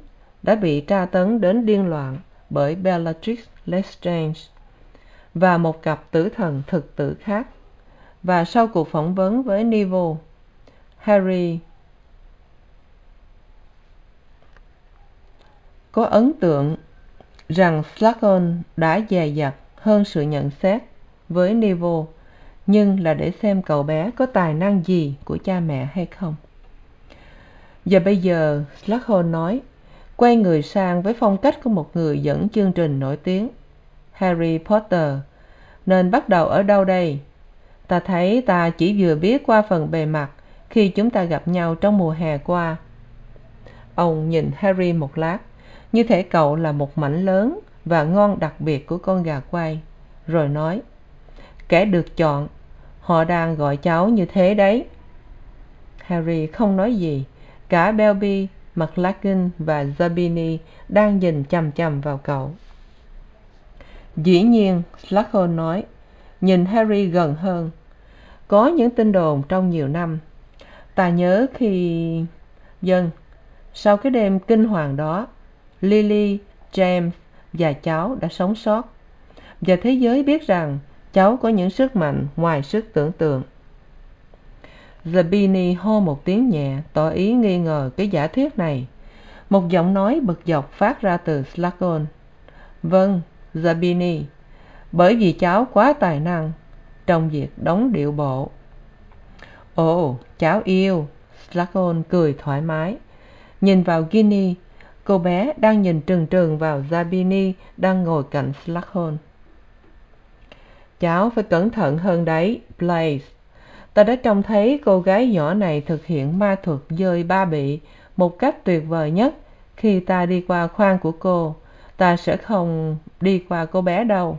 đã bị tra tấn đến điên loạn bởi bellatrix lestrange và một cặp tử thần thực tử khác. Và sau cuộc phỏng vấn với neville harry có ấn tượng rằng s đã dè dặt hơn sự nhận xét với neville nhưng là để xem cậu bé có tài năng gì của cha mẹ hay không. Và bây giờ s nói, quay người sang với phong cách của một người dẫn chương trình nổi tiếng, harry potter. Nên bắt đầu ở đâu đây? Ta thấy ta chỉ vừa biết qua phần bề mặt khi chúng ta gặp nhau trong mùa hè qua. Ông nhìn harry một lát như thể cậu là một mảnh lớn và ngon đặc biệt của con gà quay. Rồi nói, kẻ được chọn, họ đang gọi cháu như thế đấy. Harry không nói gì. Cả belby mclaggen và zabini đang nhìn chằm chằm vào cậu. Dĩ nhiên s nói, nhìn harry gần hơn. Có những tin đồn trong nhiều năm. Ta nhớ khi vâng sau cái đêm kinh hoàng đó lily, james và cháu đã sống sót. Và thế giới biết rằng cháu có những sức mạnh ngoài sức tưởng tượng. Zabini hô một tiếng nhẹ, tỏ ý nghi ngờ cái giả thuyết này. Một giọng nói bực dọc phát ra từ s vâng zabini, bởi vì cháu quá tài năng trong việc đóng điệu bộ. Ồ, cháu yêu s cười thoải mái. Nhìn vào ginny cô bé đang nhìn trừng trừng vào zabini đang ngồi cạnh s cháu phải cẩn thận hơn đấy blaze ta đã trông thấy cô gái nhỏ này thực hiện ma thuật dơi ba bị một cách tuyệt vời nhất. Khi ta đi qua khoang của cô, ta sẽ không đi qua cô bé đâu.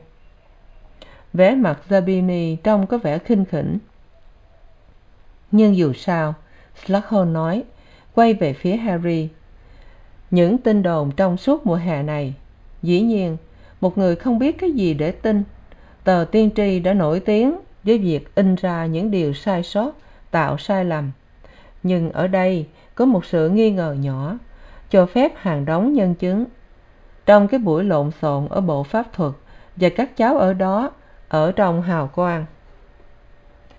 Vẻ mặt zabini trông có vẻ khinh khỉnh. Nhưng dù sao s nói, quay về phía harry những tin đồn trong suốt mùa hè này. Dĩ nhiên, một người không biết cái gì để tin. Tờ tiên tri đã nổi tiếng với việc in ra những điều sai sót, tạo sai lầm. Nhưng ở đây có một sự nghi ngờ nhỏ, cho phép hàng đống nhân chứng. Trong cái buổi lộn xộn ở bộ pháp thuật và các cháu ở đó ở trong hào quang,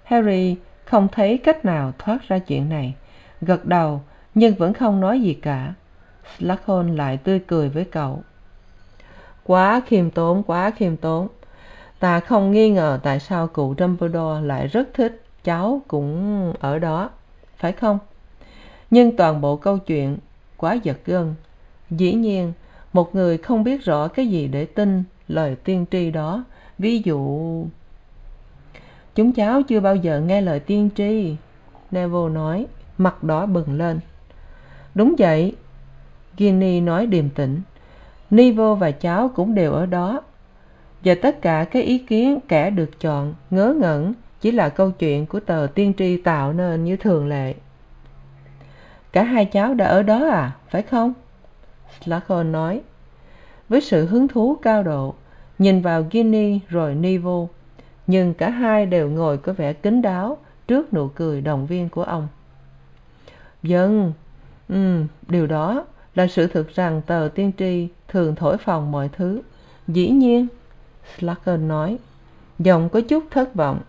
harry không thấy cách nào thoát ra chuyện này. Gật đầu, nhưng vẫn không nói gì cả s lại tươi cười với cậu. Quá khiêm tốn, quá khiêm tốn. Ta không nghi ngờ tại sao cụ dumbledore lại rất thích cháu cũng ở đó, phải không? Nhưng toàn bộ câu chuyện quá giật gân. Dĩ nhiên, một người không biết rõ cái gì để tin lời tiên tri đó. Ví dụ, chúng cháu chưa bao giờ nghe lời tiên tri, neville nói, mặt đỏ bừng lên. Đúng vậy ginny nói điềm tĩnh. Nivo và cháu cũng đều ở đó. Và tất cả các ý kiến kẻ được chọn ngớ ngẩn chỉ là câu chuyện của tờ tiên tri tạo nên như thường lệ. Cả hai cháu đã ở đó à phải không? S nói. Với sự hứng thú cao độ, nhìn vào ginny rồi Nivo. nhưng cả hai đều ngồi có vẻ kín đáo trước nụ cười động viên của ông. Vâng ừ điều đó là sự thực rằng tờ tiên tri thường thổi phồng mọi thứ. Dĩ nhiên s nói, giọng có chút thất vọng.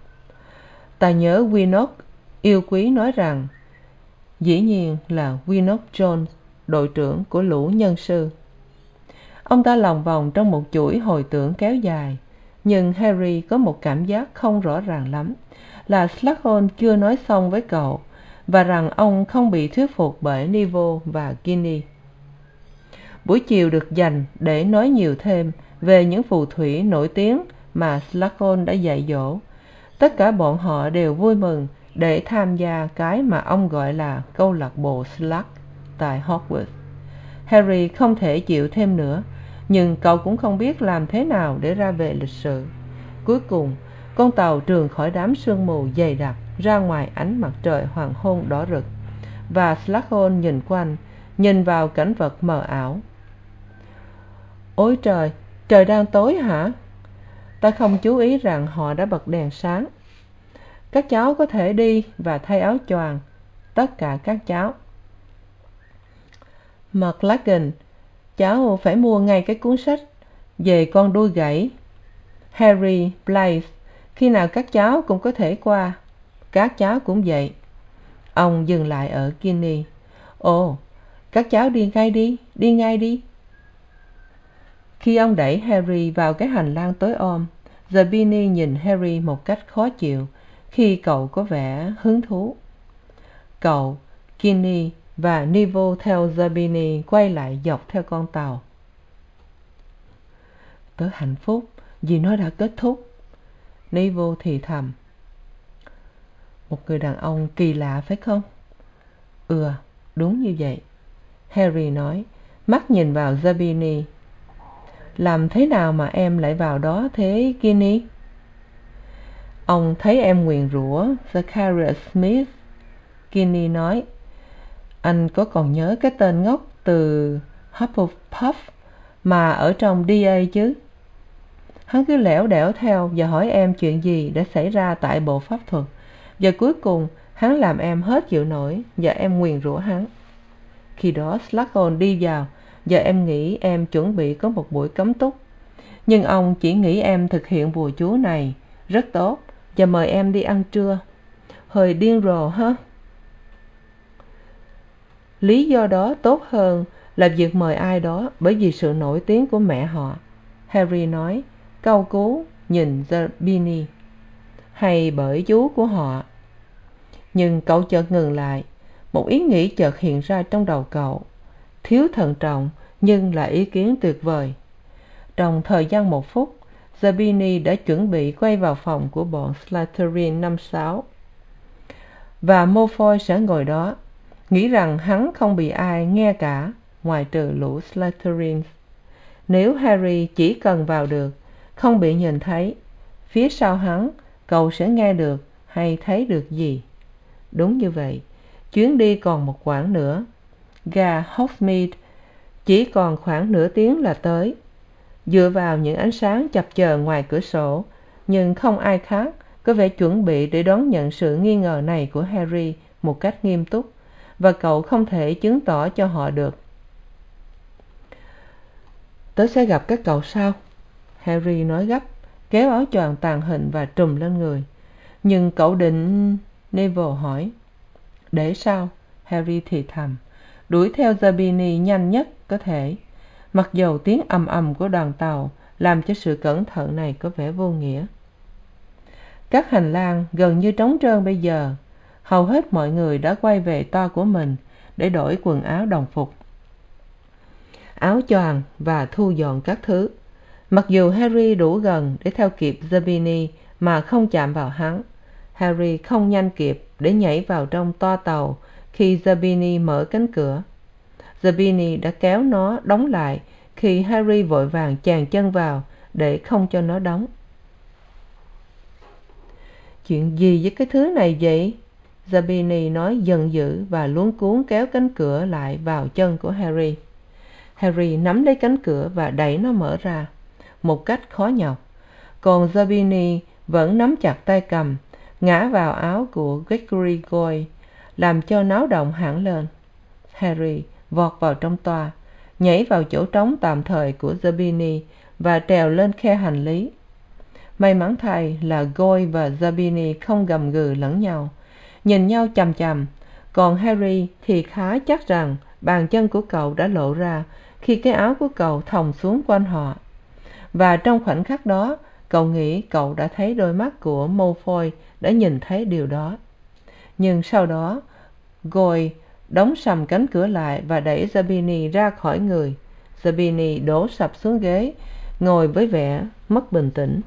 Ta nhớ winnock yêu quý nói rằng, dĩ nhiên là winnock jones, đội trưởng của lũ nhân sư. Ông ta lòng vòng trong một chuỗi hồi tưởng kéo dài, nhưng harry có một cảm giác không rõ ràng lắm, là s chưa nói xong với cậu, và rằng ông không bị thuyết phục bởi Nivo và ginny buổi chiều được dành để nói nhiều thêm về những phù thủy nổi tiếng mà s đã dạy dỗ. Tất cả bọn họ đều vui mừng để tham gia cái mà ông gọi là câu lạc bộ slug tại hogwarts. Harry không thể chịu thêm nữa, nhưng cậu cũng không biết làm thế nào để ra về lịch sự cuối cùng, con tàu trườn khỏi đám sương mù dày đặc ra ngoài ánh mặt trời hoàng hôn đỏ rực, và s nhìn quanh, nhìn vào cảnh vật mờ ảo ôi trời trời đang tối hả? Ta không chú ý rằng họ đã bật đèn sáng. Các cháu có thể đi và thay áo choàng, tất cả các cháu. Mclaggen cháu phải mua ngay cái cuốn sách về con đuôi gãy. Harry blythe, khi nào các cháu cũng có thể qua. Các cháu cũng vậy. Ông dừng lại ở guinea. Ồ, các cháu đi ngay đi đi ngay đi khi ông đẩy harry vào cái hành lang tối om Zabini nhìn harry một cách khó chịu khi cậu có vẻ hứng thú. Cậu, ginny và neville theo Zabini quay lại dọc theo con tàu. Tớ hạnh phúc vì nó đã kết thúc neville thì thầm. Một người đàn ông kỳ lạ phải không? Ừ đúng như vậy, harry nói, mắt nhìn vào Zabini làm thế nào mà em lại vào đó thế ginny ông thấy em nguyền rủa, zacharias smith ginny nói, anh có còn nhớ cái tên ngốc từ hufflepuff mà ở trong da chứ? Hắn cứ lẻo đẻo theo và hỏi em chuyện gì đã xảy ra tại bộ pháp thuật. Và cuối cùng, hắn làm em hết chịu nổi và em nguyền rủa hắn. Khi đó s đi vào giờ em nghĩ em chuẩn bị có một buổi cấm túc. Nhưng ông chỉ nghĩ em thực hiện bùa chú này. Rất tốt. Và mời em đi ăn trưa. Hơi điên rồ hớ lý do đó tốt hơn là việc mời ai đó bởi vì sự nổi tiếng của mẹ họ. Harry nói, cau cú, nhìn Zabini hay bởi chú của họ. Nhưng cậu chợt ngừng lại. Một ý nghĩ chợt hiện ra trong đầu cậu thiếu thận trọng nhưng là ý kiến tuyệt vời. Trong thời gian một phút, Zabini đã chuẩn bị quay vào phòng của bọn slytherin năm sáu. Và malfoy sẽ ngồi đó, nghĩ rằng hắn không bị ai nghe cả ngoài trừ lũ slytherin. Nếu harry chỉ cần vào được, không bị nhìn thấy, phía sau hắn, cậu sẽ nghe được hay thấy được gì? Đúng như vậy, chuyến đi còn một quãng nữa ga hogsmeade chỉ còn khoảng nửa tiếng là tới. Dựa vào những ánh sáng chập chờn ngoài cửa sổ, nhưng không ai khác có vẻ chuẩn bị để đón nhận sự nghi ngờ này của harry một cách nghiêm túc, và cậu không thể chứng tỏ cho họ được. Tớ sẽ gặp các cậu sau, harry nói gấp, kéo áo choàng tàn hình và trùm lên người. Nhưng cậu định neville hỏi, để sau harry thì thầm đuổi theo zabini nhanh nhất có thể. Mặc dầu tiếng ầm ầm của đoàn tàu làm cho sự cẩn thận này có vẻ vô nghĩa. Các hành lang gần như trống trơn bây giờ. Hầu hết mọi người đã quay về toa của mình để đổi quần áo đồng phục. Áo choàng và thu dọn các thứ. Mặc dù harry đủ gần để theo kịp zabini mà không chạm vào hắn, harry không nhanh kịp để nhảy vào trong toa tàu khi zabini mở cánh cửa. Zabini đã kéo nó đóng lại khi harry vội vàng chàng chân vào để không cho nó đóng. Chuyện gì với cái thứ này vậy? Zabini nói giận dữ và luống cuống kéo cánh cửa lại vào chân của harry. Harry nắm lấy cánh cửa và đẩy nó mở ra, một cách khó nhọc. Còn zabini vẫn nắm chặt tay cầm, ngã vào áo của gregory goyle làm cho náo động hẳn lên. Harry vọt vào trong toa nhảy vào chỗ trống tạm thời của zabini và trèo lên khe hành lý. May mắn thay là goyle và zabini không gầm gừ lẫn nhau. Nhìn nhau c h còn harry thì khá chắc rằng bàn chân của cậu đã lộ ra khi cái áo của cậu thòng xuống quanh họ. Và trong khoảnh khắc đó, cậu nghĩ cậu đã thấy đôi mắt của malfoy đã nhìn thấy điều đó nhưng sau đó gôi đóng sầm cánh cửa lại và đẩy zabini ra khỏi người. Zabini đổ sập xuống ghế, ngồi với vẻ mất bình tĩnh.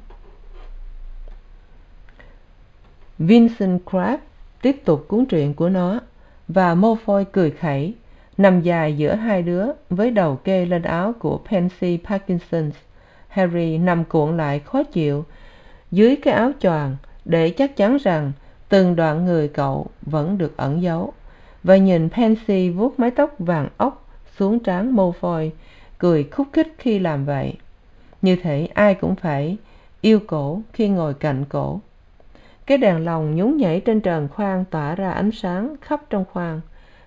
Vincent crabbe tiếp tục cuốn truyện của nó và malfoy cười khẩy, nằm dài giữa hai đứa với đầu kê lên áo của pansy parkinson harry nằm cuộn lại khó chịu dưới cái áo choàng để chắc chắn rằng từng đoạn người cậu vẫn được ẩn giấu. Và nhìn pansy vuốt mái tóc vàng óc xuống trán malfoy, cười khúc khích khi làm vậy. Như thể ai cũng phải yêu cổ khi ngồi cạnh cổ. Cái đèn lồng nhún nhảy trên trần khoang tỏa ra ánh sáng khắp trong khoang.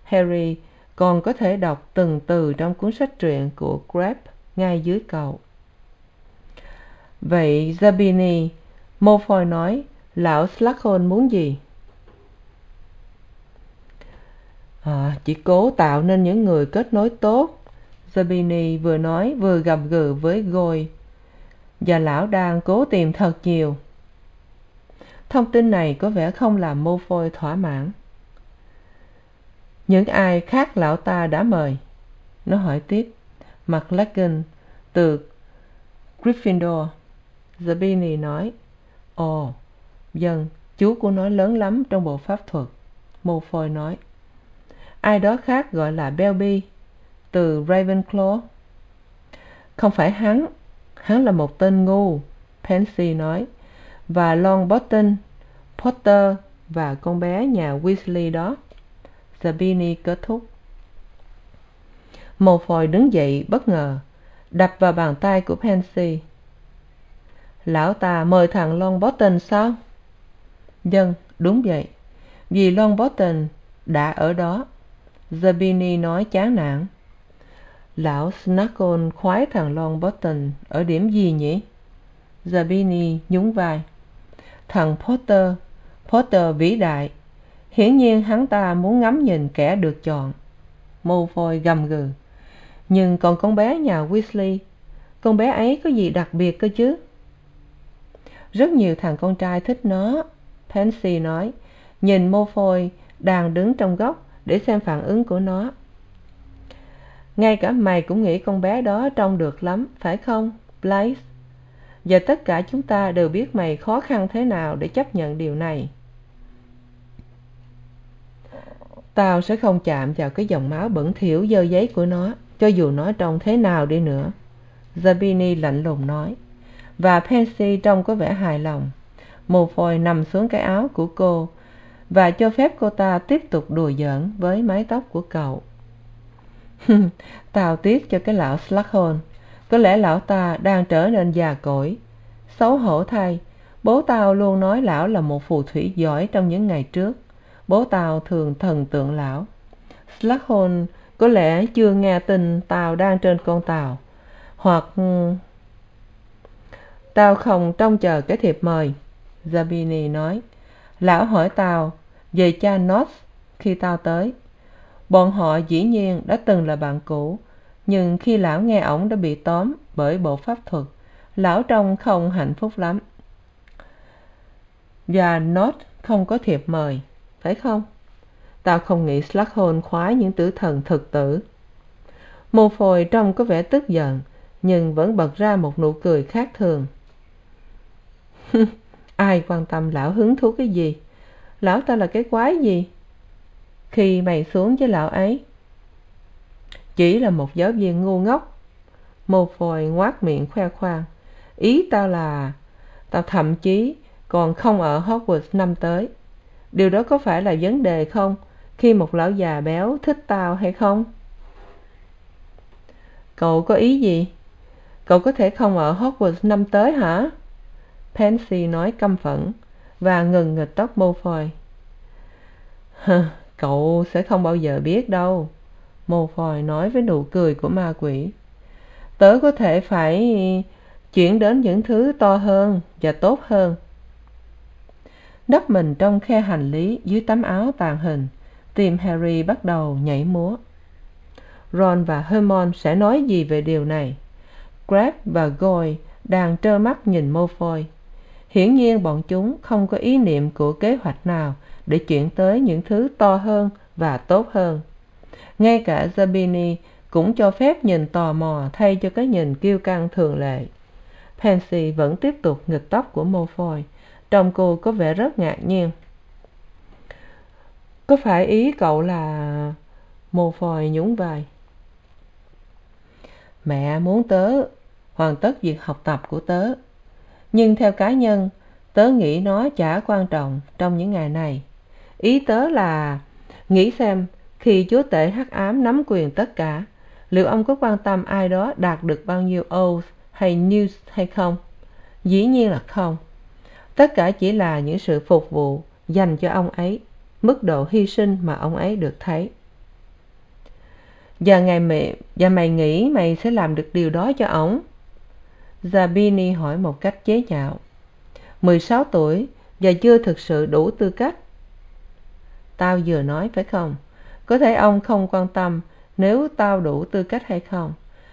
Harry còn có thể đọc từng từ trong cuốn sách truyện của crabbe ngay dưới cậu. Vậy zabini, malfoy nói lão s muốn gì? À, chỉ cố tạo nên những người kết nối tốt zabini vừa nói vừa gầm gừ với gôi và lão đang cố tìm thật nhiều. Thông tin này có vẻ không làm malfoy thỏa mãn. Những ai khác lão ta đã mời? Nó hỏi tiếp. Mặt lagan từ gryffindor. Zabini nói ồ vâng chú của nó lớn lắm trong bộ pháp thuật. Mô phôi nói. Ai đó khác gọi là belby từ ravenclaw. Không phải hắn hắn là một tên ngu, pansy nói. Và longbottom, potter và con bé nhà weasley đó. Sabini kết thúc. Malfoy đứng dậy bất ngờ, đập vào bàn tay của pansy. Lão ta mời thằng longbottom sao? Vâng đúng vậy. Vì longbottom đã ở đó zabini nói chán nản. Lão snuggle khoái thằng longbottom ở điểm gì nhỉ? Zabini nhún vai. Thằng potter potter vĩ đại. Hiển nhiên hắn ta muốn ngắm nhìn kẻ được chọn. Malfoy gầm gừ. Nhưng còn con bé nhà weasley, con bé ấy có gì đặc biệt cơ chứ? Rất nhiều thằng con trai thích nó pansy nói, nhìn malfoy đang đứng trong góc để xem phản ứng của nó. Ngay cả mày cũng nghĩ con bé đó trông được lắm, phải không blaise và tất cả chúng ta đều biết mày khó khăn thế nào để chấp nhận điều này. Tao sẽ không chạm vào cái dòng máu bẩn thỉu dơ giấy của nó, cho dù nó trông thế nào đi nữa, zabini lạnh lùng nói. Và pansy trông có vẻ hài lòng mồ phôi nằm xuống cái áo của cô và cho phép cô ta tiếp tục đùa giỡn với mái tóc của cậu. *laughs* Tao tiếc cho cái lão s có lẽ lão ta đang trở nên già cỗi. Xấu hổ thay, bố tao luôn nói lão là một phù thủy giỏi trong những ngày trước. Bố tao thường thần tượng lão. S có lẽ chưa nghe tin tao đang trên con tàu. Hoặc, tao không trông chờ cái thiệp mời zabini nói, lão hỏi tao về cha north khi tao tới. Bọn họ dĩ nhiên đã từng là bạn cũ, nhưng khi lão nghe ổng đã bị tóm bởi bộ pháp thuật, lão trông không hạnh phúc lắm. Và north không có thiệp mời, phải không? Tao không nghĩ s khoái những tử thần thực tử. Mô phôi trông có vẻ tức giận, nhưng vẫn bật ra một nụ cười khác thường. *laughs* ai quan tâm lão hứng thú cái gì? Lão ta là cái quái gì? Khi mày xuống với lão ấy, chỉ là một giáo viên ngu ngốc. Mô phôi ngoác miệng khoe khoang. Ý tao là tao thậm chí còn không ở hogwarts năm tới. Điều đó có phải là vấn đề không? Khi một lão già béo thích tao hay không? Cậu có ý gì? Cậu có thể không ở hogwarts năm tới hả? Pansy nói căm phẫn và ngừng nghịch tóc mô phôi cậu sẽ không bao giờ biết đâu mô nói với nụ cười của ma quỷ. Tớ có thể phải chuyển đến những thứ to hơn và tốt hơn. Đắp mình trong khe hành lý dưới tấm áo tàn hình tim harry bắt đầu nhảy múa. Ron và hermione sẽ nói gì về điều này? Crabbe và goyle đang trơ mắt nhìn mô hiển nhiên bọn chúng không có ý niệm của kế hoạch nào để chuyển tới những thứ to hơn và tốt hơn. Ngay cả zabini cũng cho phép nhìn tò mò thay cho cái nhìn kiêu căng thường lệ. Pansy vẫn tiếp tục nghịch tóc của mô phôi trông cô có vẻ rất ngạc nhiên. Có phải ý cậu là mô phôi nhún vai? Mẹ muốn tớ hoàn tất việc học tập của tớ nhưng theo cá nhân, tớ nghĩ nó chả quan trọng trong những ngày này. Ý tớ là, nghĩ xem, khi chúa tể hắc ám nắm quyền tất cả, liệu ông có quan tâm ai đó đạt được bao nhiêu o's hay news hay không? Dĩ nhiên là không. Tất cả chỉ là những sự phục vụ dành cho ông ấy, mức độ hy sinh mà ông ấy được thấy. Và ngày mẹ, và mày nghĩ mày sẽ làm được điều đó cho ổng? Zabini hỏi một cách chế nhạo. Mười sáu tuổi và chưa thực sự đủ tư cách. Tao vừa nói phải không? Có thể ông không quan tâm nếu tao đủ tư cách hay không.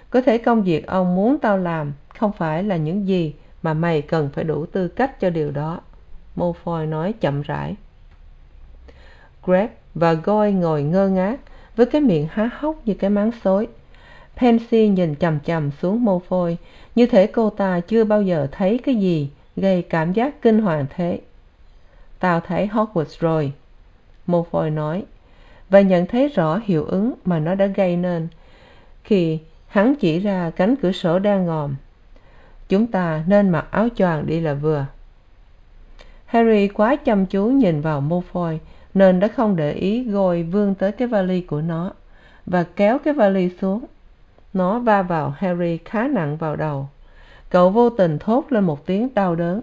Có thể công việc ông muốn tao làm không phải là những gì mà mày cần phải đủ tư cách cho điều đó. Mô phôi nói chậm rãi. Greg và Goy ngồi ngơ ngác với cái miệng há hốc như cái máng xối. Pansy nhìn chằm chằm xuống mô phôi như thể cô ta chưa bao giờ thấy cái gì gây cảm giác kinh hoàng thế. Tao thấy hogwarts rồi mô phôi nói, và nhận thấy rõ hiệu ứng mà nó đã gây nên khi hắn chỉ ra cánh cửa sổ đang ngòm. Chúng ta nên mặc áo choàng đi là vừa. Harry quá chăm chú nhìn vào mô phôi nên đã không để ý gôi vươn tới cái vali của nó và kéo cái vali xuống nó va vào harry khá nặng vào đầu. Cậu vô tình thốt lên một tiếng đau đớn,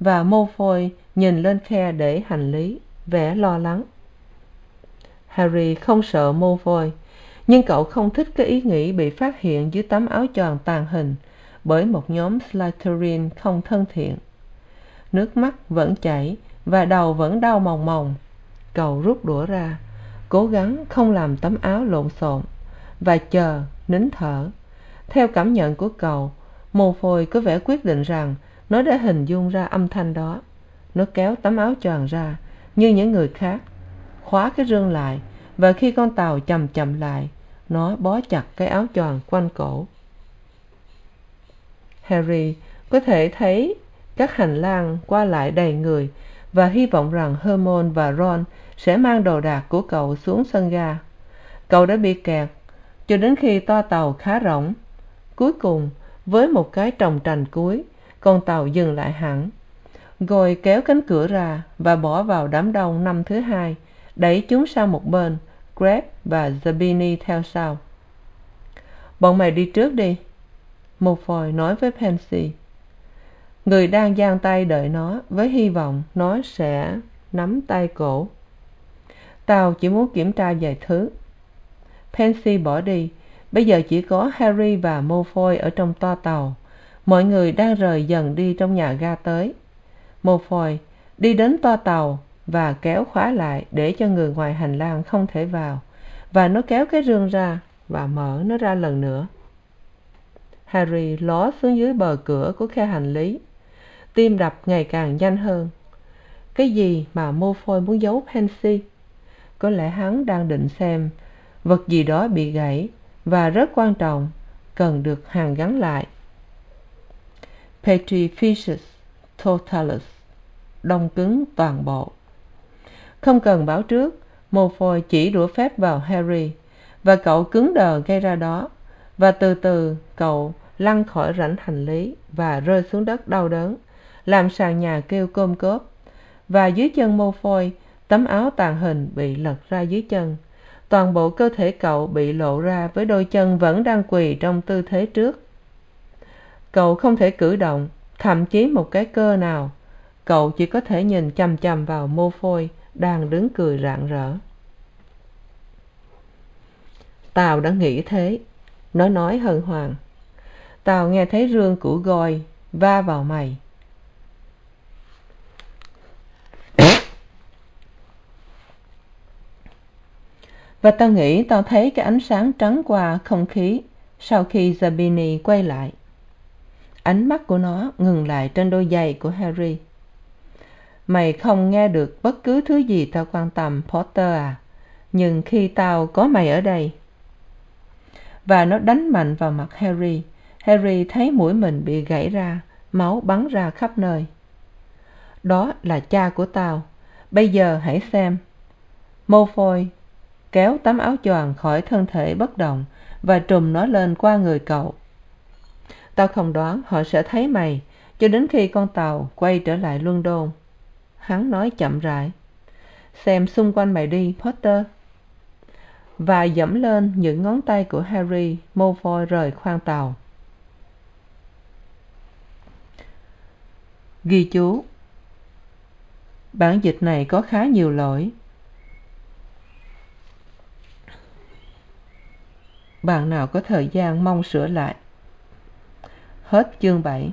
và mô phôi nhìn lên khe để hành lý, vẻ lo lắng. Harry không sợ mô phôi nhưng cậu không thích cái ý nghĩ bị phát hiện dưới tấm áo choàng tàn hình bởi một nhóm slytherin không thân thiện. Nước mắt vẫn chảy và đầu vẫn đau mòng mòng. Cậu rút đũa ra, cố gắng không làm tấm áo lộn xộn và chờ nín thở. Theo cảm nhận của cậu, mồ phôi có vẻ quyết định rằng nó đã hình dung ra âm thanh đó. Nó kéo tấm áo choàng ra, như những người khác, khóa cái rương lại, và khi con tàu c h chậm lại, nó bó chặt cái áo choàng quanh cổ. Harry có thể thấy các hành lang qua lại đầy người, và hy vọng rằng hermione và ron sẽ mang đồ đạc của cậu xuống sân ga. Cậu đã bị kẹt cho đến khi toa tàu khá rỗng, cuối cùng, với một cái trồng trành cuối, con tàu dừng lại hẳn rồi kéo cánh cửa ra và bỏ vào đám đông năm thứ hai, đẩy chúng sang một bên grab và zabini theo sau. Bọn mày đi trước đi một phòi nói với pansy. Người đang giang tay đợi nó với hy vọng nó sẽ nắm tay cổ. Tao chỉ muốn kiểm tra vài thứ pansy bỏ đi. Bây giờ chỉ có harry và malfoy ở trong toa tàu. Mọi người đang rời dần đi trong nhà ga tới. Malfoy, đi đến toa tàu và kéo khóa lại để cho người ngoài hành lang không thể vào. Và nó kéo cái rương ra và mở nó ra lần nữa. Harry ló xuống dưới bờ cửa của khe hành lý. Tim đập ngày càng nhanh hơn. Cái gì mà malfoy muốn giấu pansy? Có lẽ hắn đang định xem vật gì đó bị gãy và rất quan trọng, cần được hàn gắn lại. Petrificus totalus, đông cứng toàn bộ. Không cần báo trước, malfoy chỉ đũa phép vào harry và cậu cứng đờ ngay ra đó và từ từ cậu lăn khỏi rãnh hành lý và rơi xuống đất đau đớn, làm sàn nhà kêu côm cốp và dưới chân malfoy tấm áo tàng hình bị lật ra dưới chân toàn bộ cơ thể cậu bị lộ ra với đôi chân vẫn đang quỳ trong tư thế trước. Cậu không thể cử động, thậm chí một cái cơ nào. Cậu chỉ có thể nhìn chằm chằm vào mô phôi đang đứng cười rạng rỡ. Tào đã nghĩ thế. Nó nói hân hoan. Tào nghe thấy rương củ gôi va vào mày. Và tao nghĩ tao thấy cái ánh sáng trắng qua không khí sau khi zabini quay lại. Ánh mắt của nó ngừng lại trên đôi giày của harry. Mày không nghe được bất cứ thứ gì tao quan tâm, potter à nhưng khi tao có mày ở đây. Và nó đánh mạnh vào mặt harry. Harry thấy mũi mình bị gãy ra, máu bắn ra khắp nơi. Đó là cha của tao. Bây giờ hãy xem. Malfoy kéo tấm áo choàng khỏi thân thể bất động và trùm nó lên qua người cậu. Tao không đoán họ sẽ thấy mày, cho đến khi con tàu quay trở lại london hắn nói chậm rãi. Xem xung quanh mày đi, potter. Và dẫm lên những ngón tay của harry, malfoy rời khoang tàu. Ghi chú. Bản dịch này có khá nhiều lỗi. Bạn nào có thời gian mong sửa lại? Hết chương bảy.